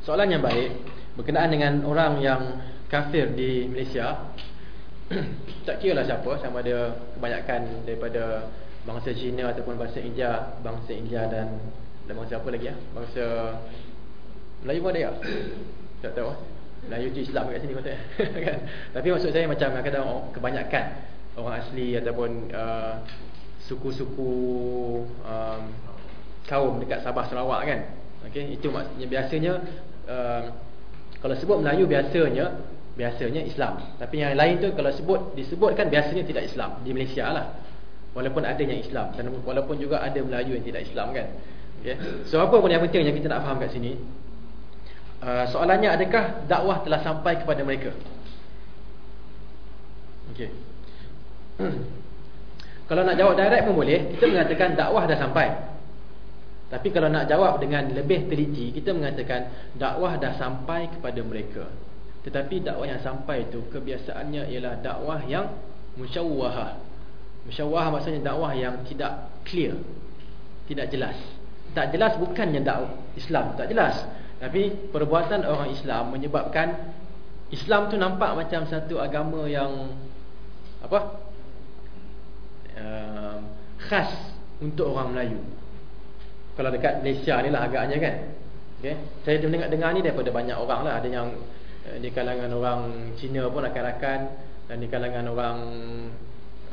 Soalan yang baik berkenaan dengan orang yang kafir di Malaysia. tak kira lah siapa, sama ada kebanyakan daripada bangsa Cina ataupun bangsa India, bangsa India dan dan bangsa apa lagi ya? Bangsa Melayu pun ada ya? Tak tahu. Melayu tu Islam kat sini kata. kan? Tapi maksud saya macam kadang-kadang kebanyakan orang asli ataupun uh, suku-suku um, kaum dekat Sabah Sarawak kan Okey, itu maksudnya biasanya uh, kalau sebut Melayu biasanya biasanya Islam. Tapi yang lain tu kalau sebut disebutkan biasanya tidak Islam di Malaysia lah. Walaupun ada yang Islam dan walaupun juga ada Melayu yang tidak Islam kan. Okey. So apa pun yang penting yang kita nak faham kat sini uh, soalannya adakah dakwah telah sampai kepada mereka? Okey. kalau nak jawab direct pun boleh, kita mengatakan dakwah dah sampai. Tapi kalau nak jawab dengan lebih teliti Kita mengatakan dakwah dah sampai kepada mereka. Tetapi dakwah yang sampai itu Kebiasaannya ialah dakwah yang Musyawahah Musyawahah maksudnya dakwah yang tidak clear Tidak jelas. Tak jelas bukannya dakwah Islam Tak jelas. Tapi perbuatan orang Islam menyebabkan Islam tu nampak macam satu agama yang Apa? Uh, khas untuk orang Melayu kalau dekat Malaysia ni lah agaknya kan. Okay. Saya dengar-dengar ni daripada banyak orang lah. Ada yang uh, di kalangan orang Cina pun rakan-rakan Dan di kalangan orang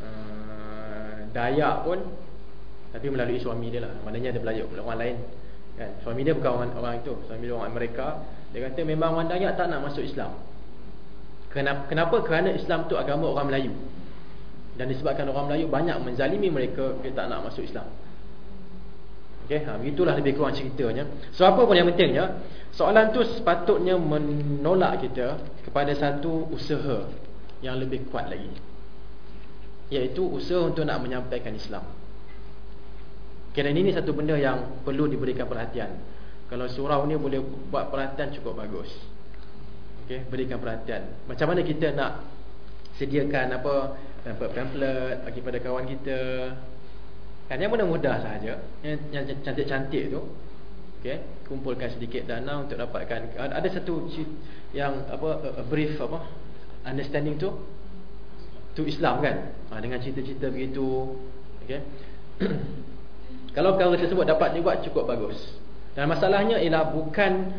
uh, Dayak pun. Tapi melalui suami dia lah. Maknanya dia belajar orang lain. Kan? Suami dia bukan orang, orang itu. Suami dia orang Amerika. Dia kata memang orang Dayak tak nak masuk Islam. Kenapa? Kenapa? Kerana Islam tu agama orang Melayu. Dan disebabkan orang Melayu banyak menzalimi mereka Dia tak nak masuk Islam Okey, ha, begitulah lebih kurang ceritanya. So apa pun yang pentingnya, soalan tu sepatutnya menolak kita kepada satu usaha yang lebih kuat lagi. Iaitu usaha untuk nak menyampaikan Islam. Kerana ini satu benda yang perlu diberikan perhatian. Kalau surau ni boleh buat perhatian cukup bagus. Okey, berikan perhatian. Macam mana kita nak sediakan apa pamphlet bagi pada kawan kita Kan yang mudah-mudah sahaja. Yang cantik-cantik tu okay, Kumpulkan sedikit dana untuk dapatkan. Ada satu yang apa a brief apa Understanding tu To Islam kan? Ha, Dengan cerita-cerita begitu okay. Kalau kalau tersebut dapat dibuat cukup bagus. Dan masalahnya ialah bukan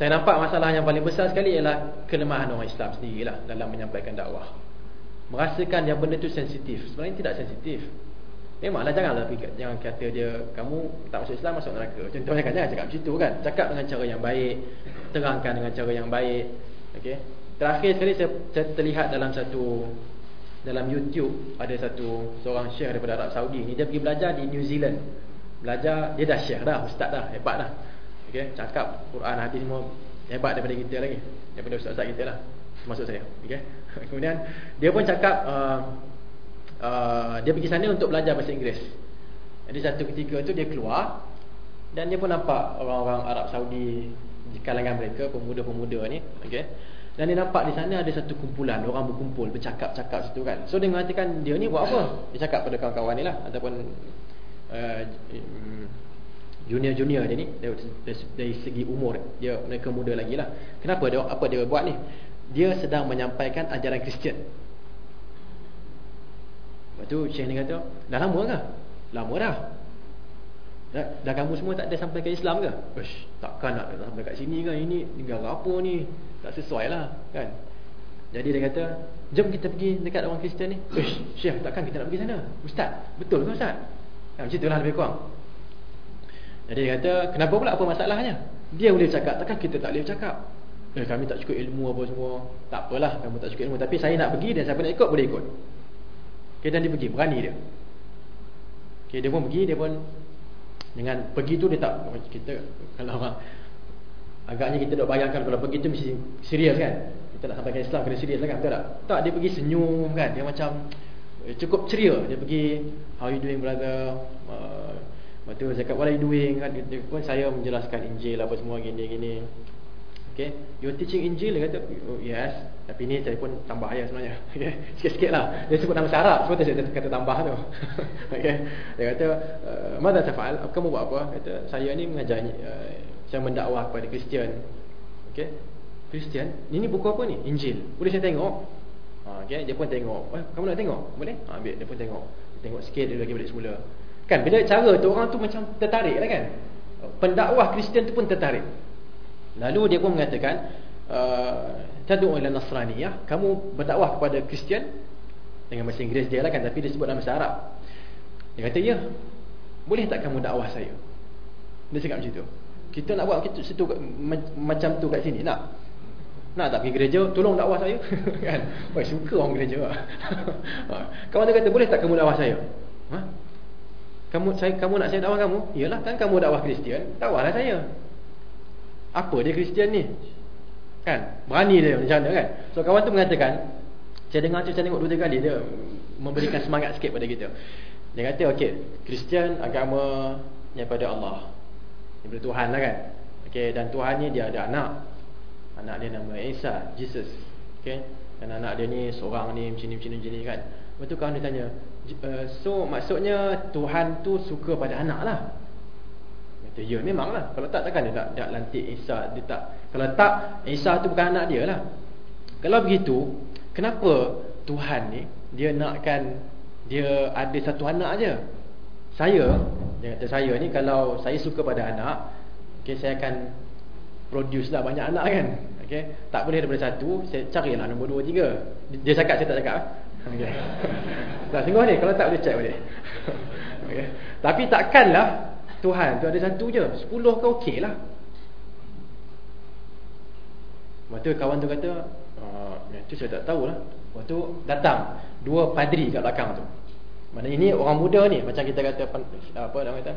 Saya nampak masalah yang paling besar sekali Ialah kelemahan orang Islam sendirilah Dalam menyampaikan dakwah. Merasakan yang benda tu sensitif. Sebenarnya tidak sensitif Memanglah janganlah fikir, jangan kata dia kamu tak masuk Islam masuk neraka. Contohnya kan jangan cakap macam itu kan. Cakap dengan cara yang baik, terangkan dengan cara yang baik. Okey. Terakhir sekali saya, saya terlihat dalam satu dalam YouTube ada satu seorang syekh daripada Arab Saudi ni dia pergi belajar di New Zealand. Belajar dia dah syekh dah, ustaz dah, hebat dah. Okey, cakap Quran hadis semua hebat daripada kita lagi. Daripada ustaz-ustaz kita lah. Termasuk saya. Okey. Kemudian dia pun cakap uh, uh, dia pergi sana untuk belajar bahasa Inggeris. Jadi satu ketika tu dia keluar dan dia pun nampak orang-orang Arab Saudi di kalangan mereka pemuda-pemuda ni, okey. Dan dia nampak di sana ada satu kumpulan orang berkumpul bercakap-cakap situ kan. So dia mengatakan dia ni buat apa? Dia cakap pada kawan-kawan ni lah ataupun uh, junior-junior dia ni dari, dari segi umur dia mereka muda lagi lah. Kenapa dia apa dia buat ni? Dia sedang menyampaikan ajaran Kristian. Lepas tu Syekh ni kata Dah lama ke? Lama dah Dah, dah kamu semua tak ada sampai ke Islam ke? Ush, takkan nak sampai kat sini kan Ini negara apa ni? Tak sesuai lah kan? Jadi dia kata Jom kita pergi dekat orang Kristian ni Ush, Syekh takkan kita nak pergi sana? Ustaz, betul ke Ustaz? Ya, macam itulah lebih kurang Jadi dia kata Kenapa pula apa masalahnya? Dia boleh cakap Takkan kita tak boleh cakap? Eh, kami tak cukup ilmu apa semua Tak apalah kamu tak cukup ilmu Tapi saya nak pergi dan siapa nak ikut boleh ikut Okay, dan dia pergi, berani dia. Okay, dia pun pergi, dia pun dengan pergi tu dia tak kita kalau orang agaknya kita dok bayangkan kalau pergi tu mesti serius kan. Kita nak sampaikan Islam kena serius lah kan, betul tak? Tak, dia pergi senyum kan. Dia macam eh, cukup ceria. Dia pergi, how you doing brother? Uh, Lepas tu cakap what are you doing kan dia pun saya menjelaskan Injil apa semua gini gini. Okay, you teaching Injil dia kata oh, yes, tapi ni saya pun tambah ya sebenarnya. Okay, sikit-sikit lah. Dia sebut nama Arab, sebab saya kata tambah tu. okay, dia kata uh, mana tafal? Kamu buat apa? Kata saya ni mengajar uh, saya mendakwah kepada Kristian. Okay, Kristian. Ini buku apa ni? Injil. Boleh saya tengok? Ha, okay, dia pun tengok. Eh, kamu nak tengok? Boleh? Ha, ambil dia pun tengok. Dia tengok sikit dia lagi balik semula. Kan bila cara tu orang tu macam tertarik lah kan. Pendakwah Kristian tu pun tertarik. Lalu dia pun mengatakan, uh, tad'u ila nasraniyah, kamu berdakwah kepada Kristian dengan bahasa Inggeris dia lah kan tapi dia sebut dalam bahasa Arab. Dia kata, "Ya. Boleh tak kamu dakwah saya?" Dia cakap macam tu. Kita nak buat kita situ macam tu kat sini nak. Nak tak pergi gereja Tolong dakwah saya kan? Wah suka orang gereja. Kawan dia kata Boleh tak kamu dakwah saya ha? kamu saya kamu nak saya dakwah kamu? Iyalah kan kamu dakwah Kristian, dakwahlah saya. Apa dia Kristian ni? Kan? Berani dia macam mana kan? So kawan tu mengatakan, saya dengar saya tengok dua tiga kali dia memberikan semangat sikit pada kita. Dia kata okey, Kristian agama daripada Allah. Daripada Tuhan lah kan. Okey, dan Tuhan ni dia ada anak. Anak dia nama Isa, Jesus. Okey. Dan anak dia ni seorang ni macam ni macam ni macam ni kan. Lepas tu kawan dia tanya, uh, so maksudnya Tuhan tu suka pada anak lah kata ya memang lah kalau tak takkan dia tak, tak lantik Isa dia tak kalau tak Isa tu bukan anak dia lah kalau begitu kenapa Tuhan ni dia nakkan dia ada satu anak aja saya dia kata saya ni kalau saya suka pada anak okay, saya akan produce lah banyak anak kan okay? tak boleh daripada satu saya carilah nombor dua tiga dia cakap saya tak cakap Okay. Tak sungguh ni kalau tak boleh check boleh. okay. Tapi takkanlah Tuhan tu ada satu je. Sepuluh ke okey lah. Lepas tu kawan tu kata, uh, tu saya tak tahulah. Lepas tu datang dua padri kat belakang tu. Mana ini orang muda ni macam kita kata apa nama kata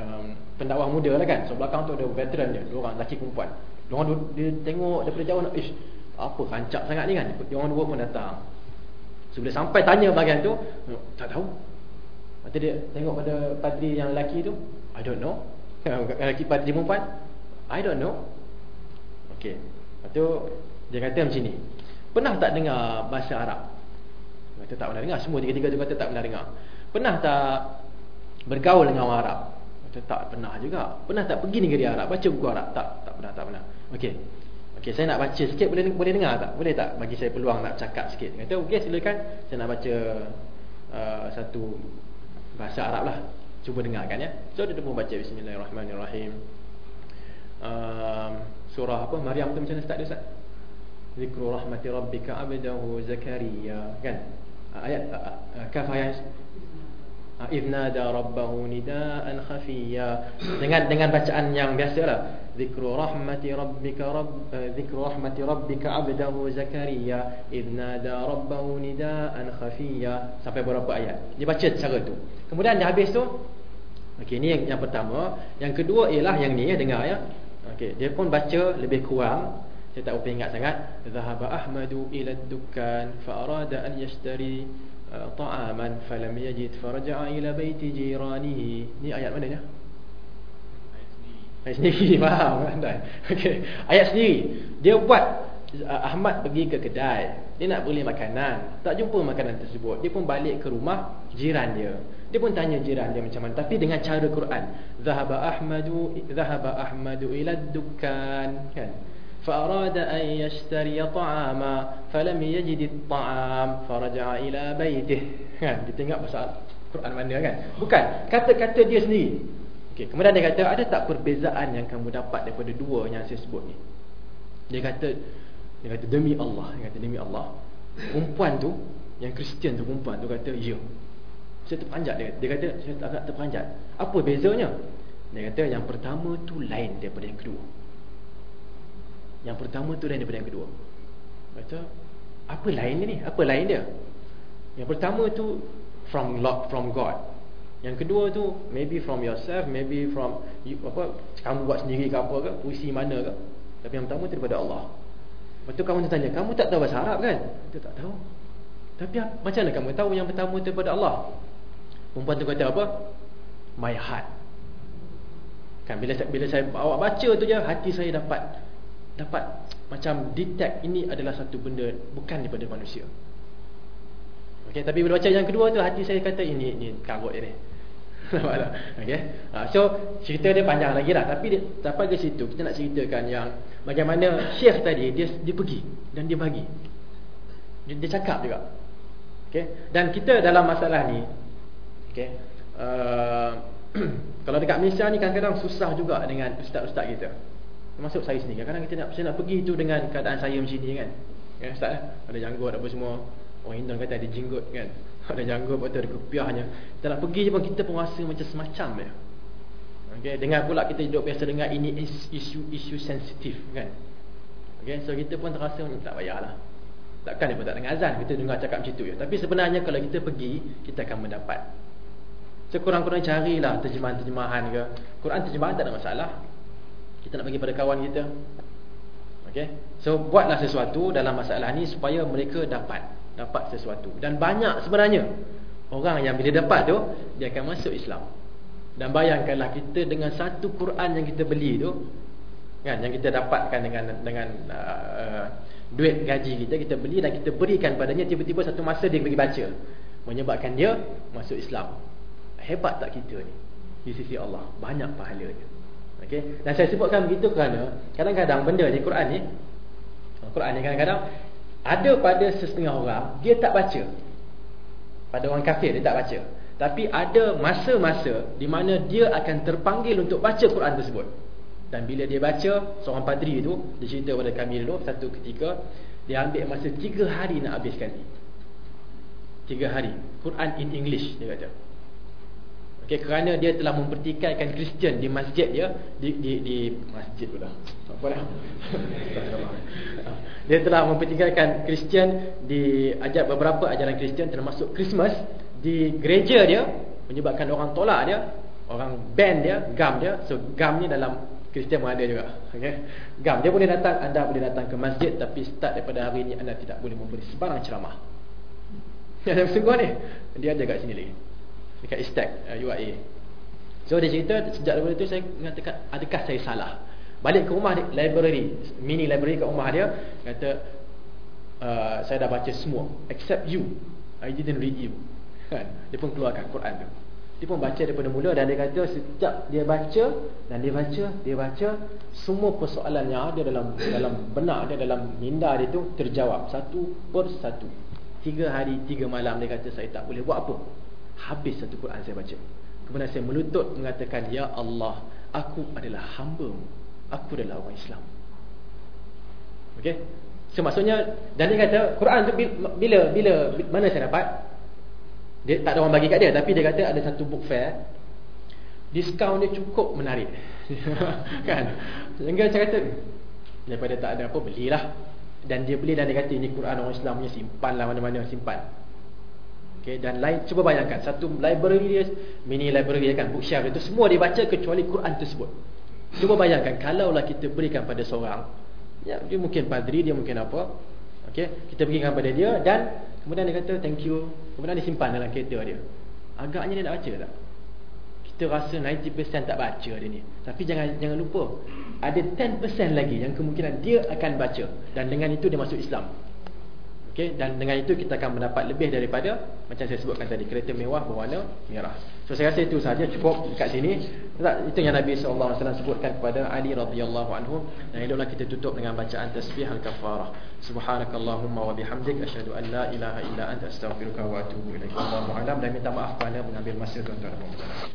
um, pendakwah muda lah kan. So belakang tu ada veteran dia, dua orang lelaki perempuan. Dia orang dia tengok daripada jauh ish apa rancak sangat ni kan. Dia orang dua pun datang. So bila sampai tanya bahagian tu Tak tahu Lepas dia tengok pada padri yang lelaki tu I don't know. Lelaki padri perempuan I don't know. Okay. Lepas tu Dia kata macam ni. Pernah tak dengar bahasa Arab? Kata tak pernah dengar. Semua tiga-tiga tu kata tak pernah dengar. Pernah tak Bergaul dengan orang Arab? Kata tak pernah juga. Pernah tak pergi negeri Arab? Baca buku Arab? Tak tak pernah tak pernah. Okay. Okey, saya nak baca sikit. Boleh boleh dengar tak? Boleh tak bagi saya peluang nak cakap sikit? Kata okey silakan. Saya nak baca uh, satu bahasa Arab lah. Cuba dengarkan ya. So dia pun baca bismillahirrahmanirrahim. Um, surah apa? Maryam tu macam mana start dia Ustaz? Zikru rahmati rabbika abdahu Zakaria kan? Ayat uh, uh, kaf ayat idnada rabbahu nidaan khafiya dengan dengan bacaan yang biasalah zikru rahmati rabbika rabb zikru rahmati rabbika abdahu zakaria idnada rabbahu nidaan khafiya sampai beberapa ayat. Dia baca cara tu. Kemudian dah habis tu okey ni yang, yang pertama. Yang kedua ialah yang ni ya dengar ya. Okey dia pun baca lebih kurang. Saya tak ingat sangat. Zahaba ahmadu ila dukkan fa arada an yashtari ta'aman falam yajid farja'a ila baiti jiranihi. Ni ayat mana ni ayat sendiri. Faham kan okey ayat sendiri. Dia buat uh, Ahmad pergi ke kedai. Dia nak beli makanan. Tak jumpa makanan tersebut. Dia pun balik ke rumah jiran dia. Dia pun tanya jiran dia macam mana. Tapi dengan cara Quran. Zahaba ahmadu zahaba ahmadu ila dukkan. Kan فأراد أن يشتري طعاما فلم يجد الطعام فرجع إلى بيته kan kita tengok pasal Quran mana kan bukan kata-kata dia sendiri okey kemudian dia kata ada tak perbezaan yang kamu dapat daripada dua yang saya sebut ni dia kata dia kata demi Allah dia kata demi Allah perempuan tu yang Kristian tu perempuan tu kata ya saya terpanjat dia dia kata saya agak terpanjat apa bezanya dia kata yang pertama tu lain daripada yang kedua yang pertama tu lain daripada yang kedua. Kata, apa lain ni? Apa lain dia? Yang pertama tu from Lord, from God. Yang kedua tu maybe from yourself, maybe from you, apa kamu buat sendiri ke apa ke, puisi mana ke. Tapi yang pertama tu daripada Allah. Betul kamu tanya, kamu tak tahu bahasa Arab kan? Dia tak tahu. Tapi macam mana kamu tahu yang pertama tu daripada Allah? Perempuan tu kata apa? My heart. Kan bila bila saya awak baca tu je hati saya dapat dapat macam detect ini adalah satu benda bukan daripada manusia. Okey, tapi bila baca yang kedua tu hati saya kata ini ini karut dia ni. Okey. Ha, so cerita dia panjang lagi lah tapi sampai ke situ kita nak ceritakan yang bagaimana Syekh tadi dia dia pergi dan dia bagi. Dia, dia cakap juga. Okey. Dan kita dalam masalah ni okey. Uh, kalau dekat Malaysia ni kadang-kadang susah juga dengan ustaz-ustaz kita. Termasuk saya sendiri. Kadang-kadang kita nak saya nak pergi tu dengan keadaan saya macam ni kan. Ya ustaz eh? ada janggut apa semua. Orang Hindu kata ada jenggot kan. Ada janggut betul ada kepiahnya. Kita nak pergi je pun kita pun rasa macam semacam ya. Okey, dengan pula kita hidup biasa dengan ini isu-isu sensitif kan. Okey, so kita pun terasa macam tak payahlah. Takkan dia pun tak dengar azan kita dengar cakap macam tu ya. Tapi sebenarnya kalau kita pergi, kita akan mendapat Sekurang-kurang carilah terjemahan-terjemahan ke. Quran terjemahan tak ada masalah. Kita nak bagi pada kawan kita. Okey. So buatlah sesuatu dalam masalah ni supaya mereka dapat dapat sesuatu. Dan banyak sebenarnya orang yang bila dapat tu dia akan masuk Islam. Dan bayangkanlah kita dengan satu Quran yang kita beli tu kan yang kita dapatkan dengan dengan uh, duit gaji kita kita beli dan kita berikan padanya tiba-tiba satu masa dia pergi baca menyebabkan dia masuk Islam hebat tak kita ni di sisi Allah banyak pahalanya okey? Dan saya sebutkan begitu kerana kadang-kadang benda di Quran ni Quran ni kadang-kadang ada pada setengah orang dia tak baca. Pada orang kafir dia tak baca. Tapi ada masa-masa di mana dia akan terpanggil untuk baca Quran tersebut. Dan bila dia baca seorang padri tu dia cerita pada kami dulu satu ketika dia ambil masa 3 hari nak habiskan ni. 3 hari. Quran in English dia kata Okay, kerana dia telah mempertikaikan Kristian di masjid dia di di, di masjid pula. Apa dah? dia telah mempertikaikan Kristian di ajak beberapa ajaran Kristian termasuk Christmas di gereja dia menyebabkan orang tolak dia, orang ban dia, gam dia. So gam ni dalam Kristian pun ada juga. Okay, Gam dia boleh datang, anda boleh datang ke masjid tapi start daripada hari ini anda tidak boleh memberi sebarang ceramah. Yang sungguh ni, dia ada kat sini lagi dekat Istak uh, UAE. So dia cerita sejak daripada itu saya mengatakan adakah saya salah. Balik ke rumah library, mini library kat rumah dia kata uh, saya dah baca semua except you. I didn't read you. Kan? Dia pun keluarkan Quran tu. Dia pun baca daripada mula dan dia kata sejak dia baca dan dia baca, dia baca semua persoalan yang ada dalam dalam benak dia dalam minda dia tu terjawab satu per satu. Tiga hari, tiga malam dia kata saya tak boleh buat apa. Habis satu Quran saya baca. Kemudian saya melutut mengatakan Ya Allah Aku adalah hamba Aku adalah orang Islam. Okey? So maksudnya dia kata Quran tu bila Bila Mana saya dapat? Dia Tak ada orang bagi kat dia Tapi dia kata ada satu book fair. Diskaun dia cukup menarik. Kan? Sehingga saya kata Daripada tak ada apa Belilah. Dan dia beli dan dia kata Ini Quran orang Islam punya Simpan lah mana-mana Simpan Okay, dan lain cuba bayangkan satu library dia mini library kan bookshelf itu semua dia baca kecuali Quran tersebut. Cuba bayangkan kalaulah kita berikan pada seorang ya dia mungkin padri dia mungkin apa. Okey, kita berikan pada dia dan kemudian dia kata thank you. Kemudian dia simpan dalam kereta dia. Agaknya dia nak baca tak? Kita rasa 90% tak baca dia ni. Tapi jangan jangan lupa ada 10% lagi yang kemungkinan dia akan baca dan dengan itu dia masuk Islam. Okey dan dengan itu kita akan mendapat lebih daripada macam saya sebutkan tadi kereta mewah berwarna merah. So saya rasa itu sahaja cukup dekat sini. Itu yang Nabi sallallahu alaihi wasallam sebutkan kepada Ali radhiyallahu anhu dan eloklah kita tutup dengan bacaan tasbih al-kafarah. Subhanakallahumma wa bihamdik asyhadu an la ilaha illa anta astaghfiruka wa atubu ilaik. Allahu a'lam dan minta maaf kerana mengambil masa tuan-tuan dan puan-puan.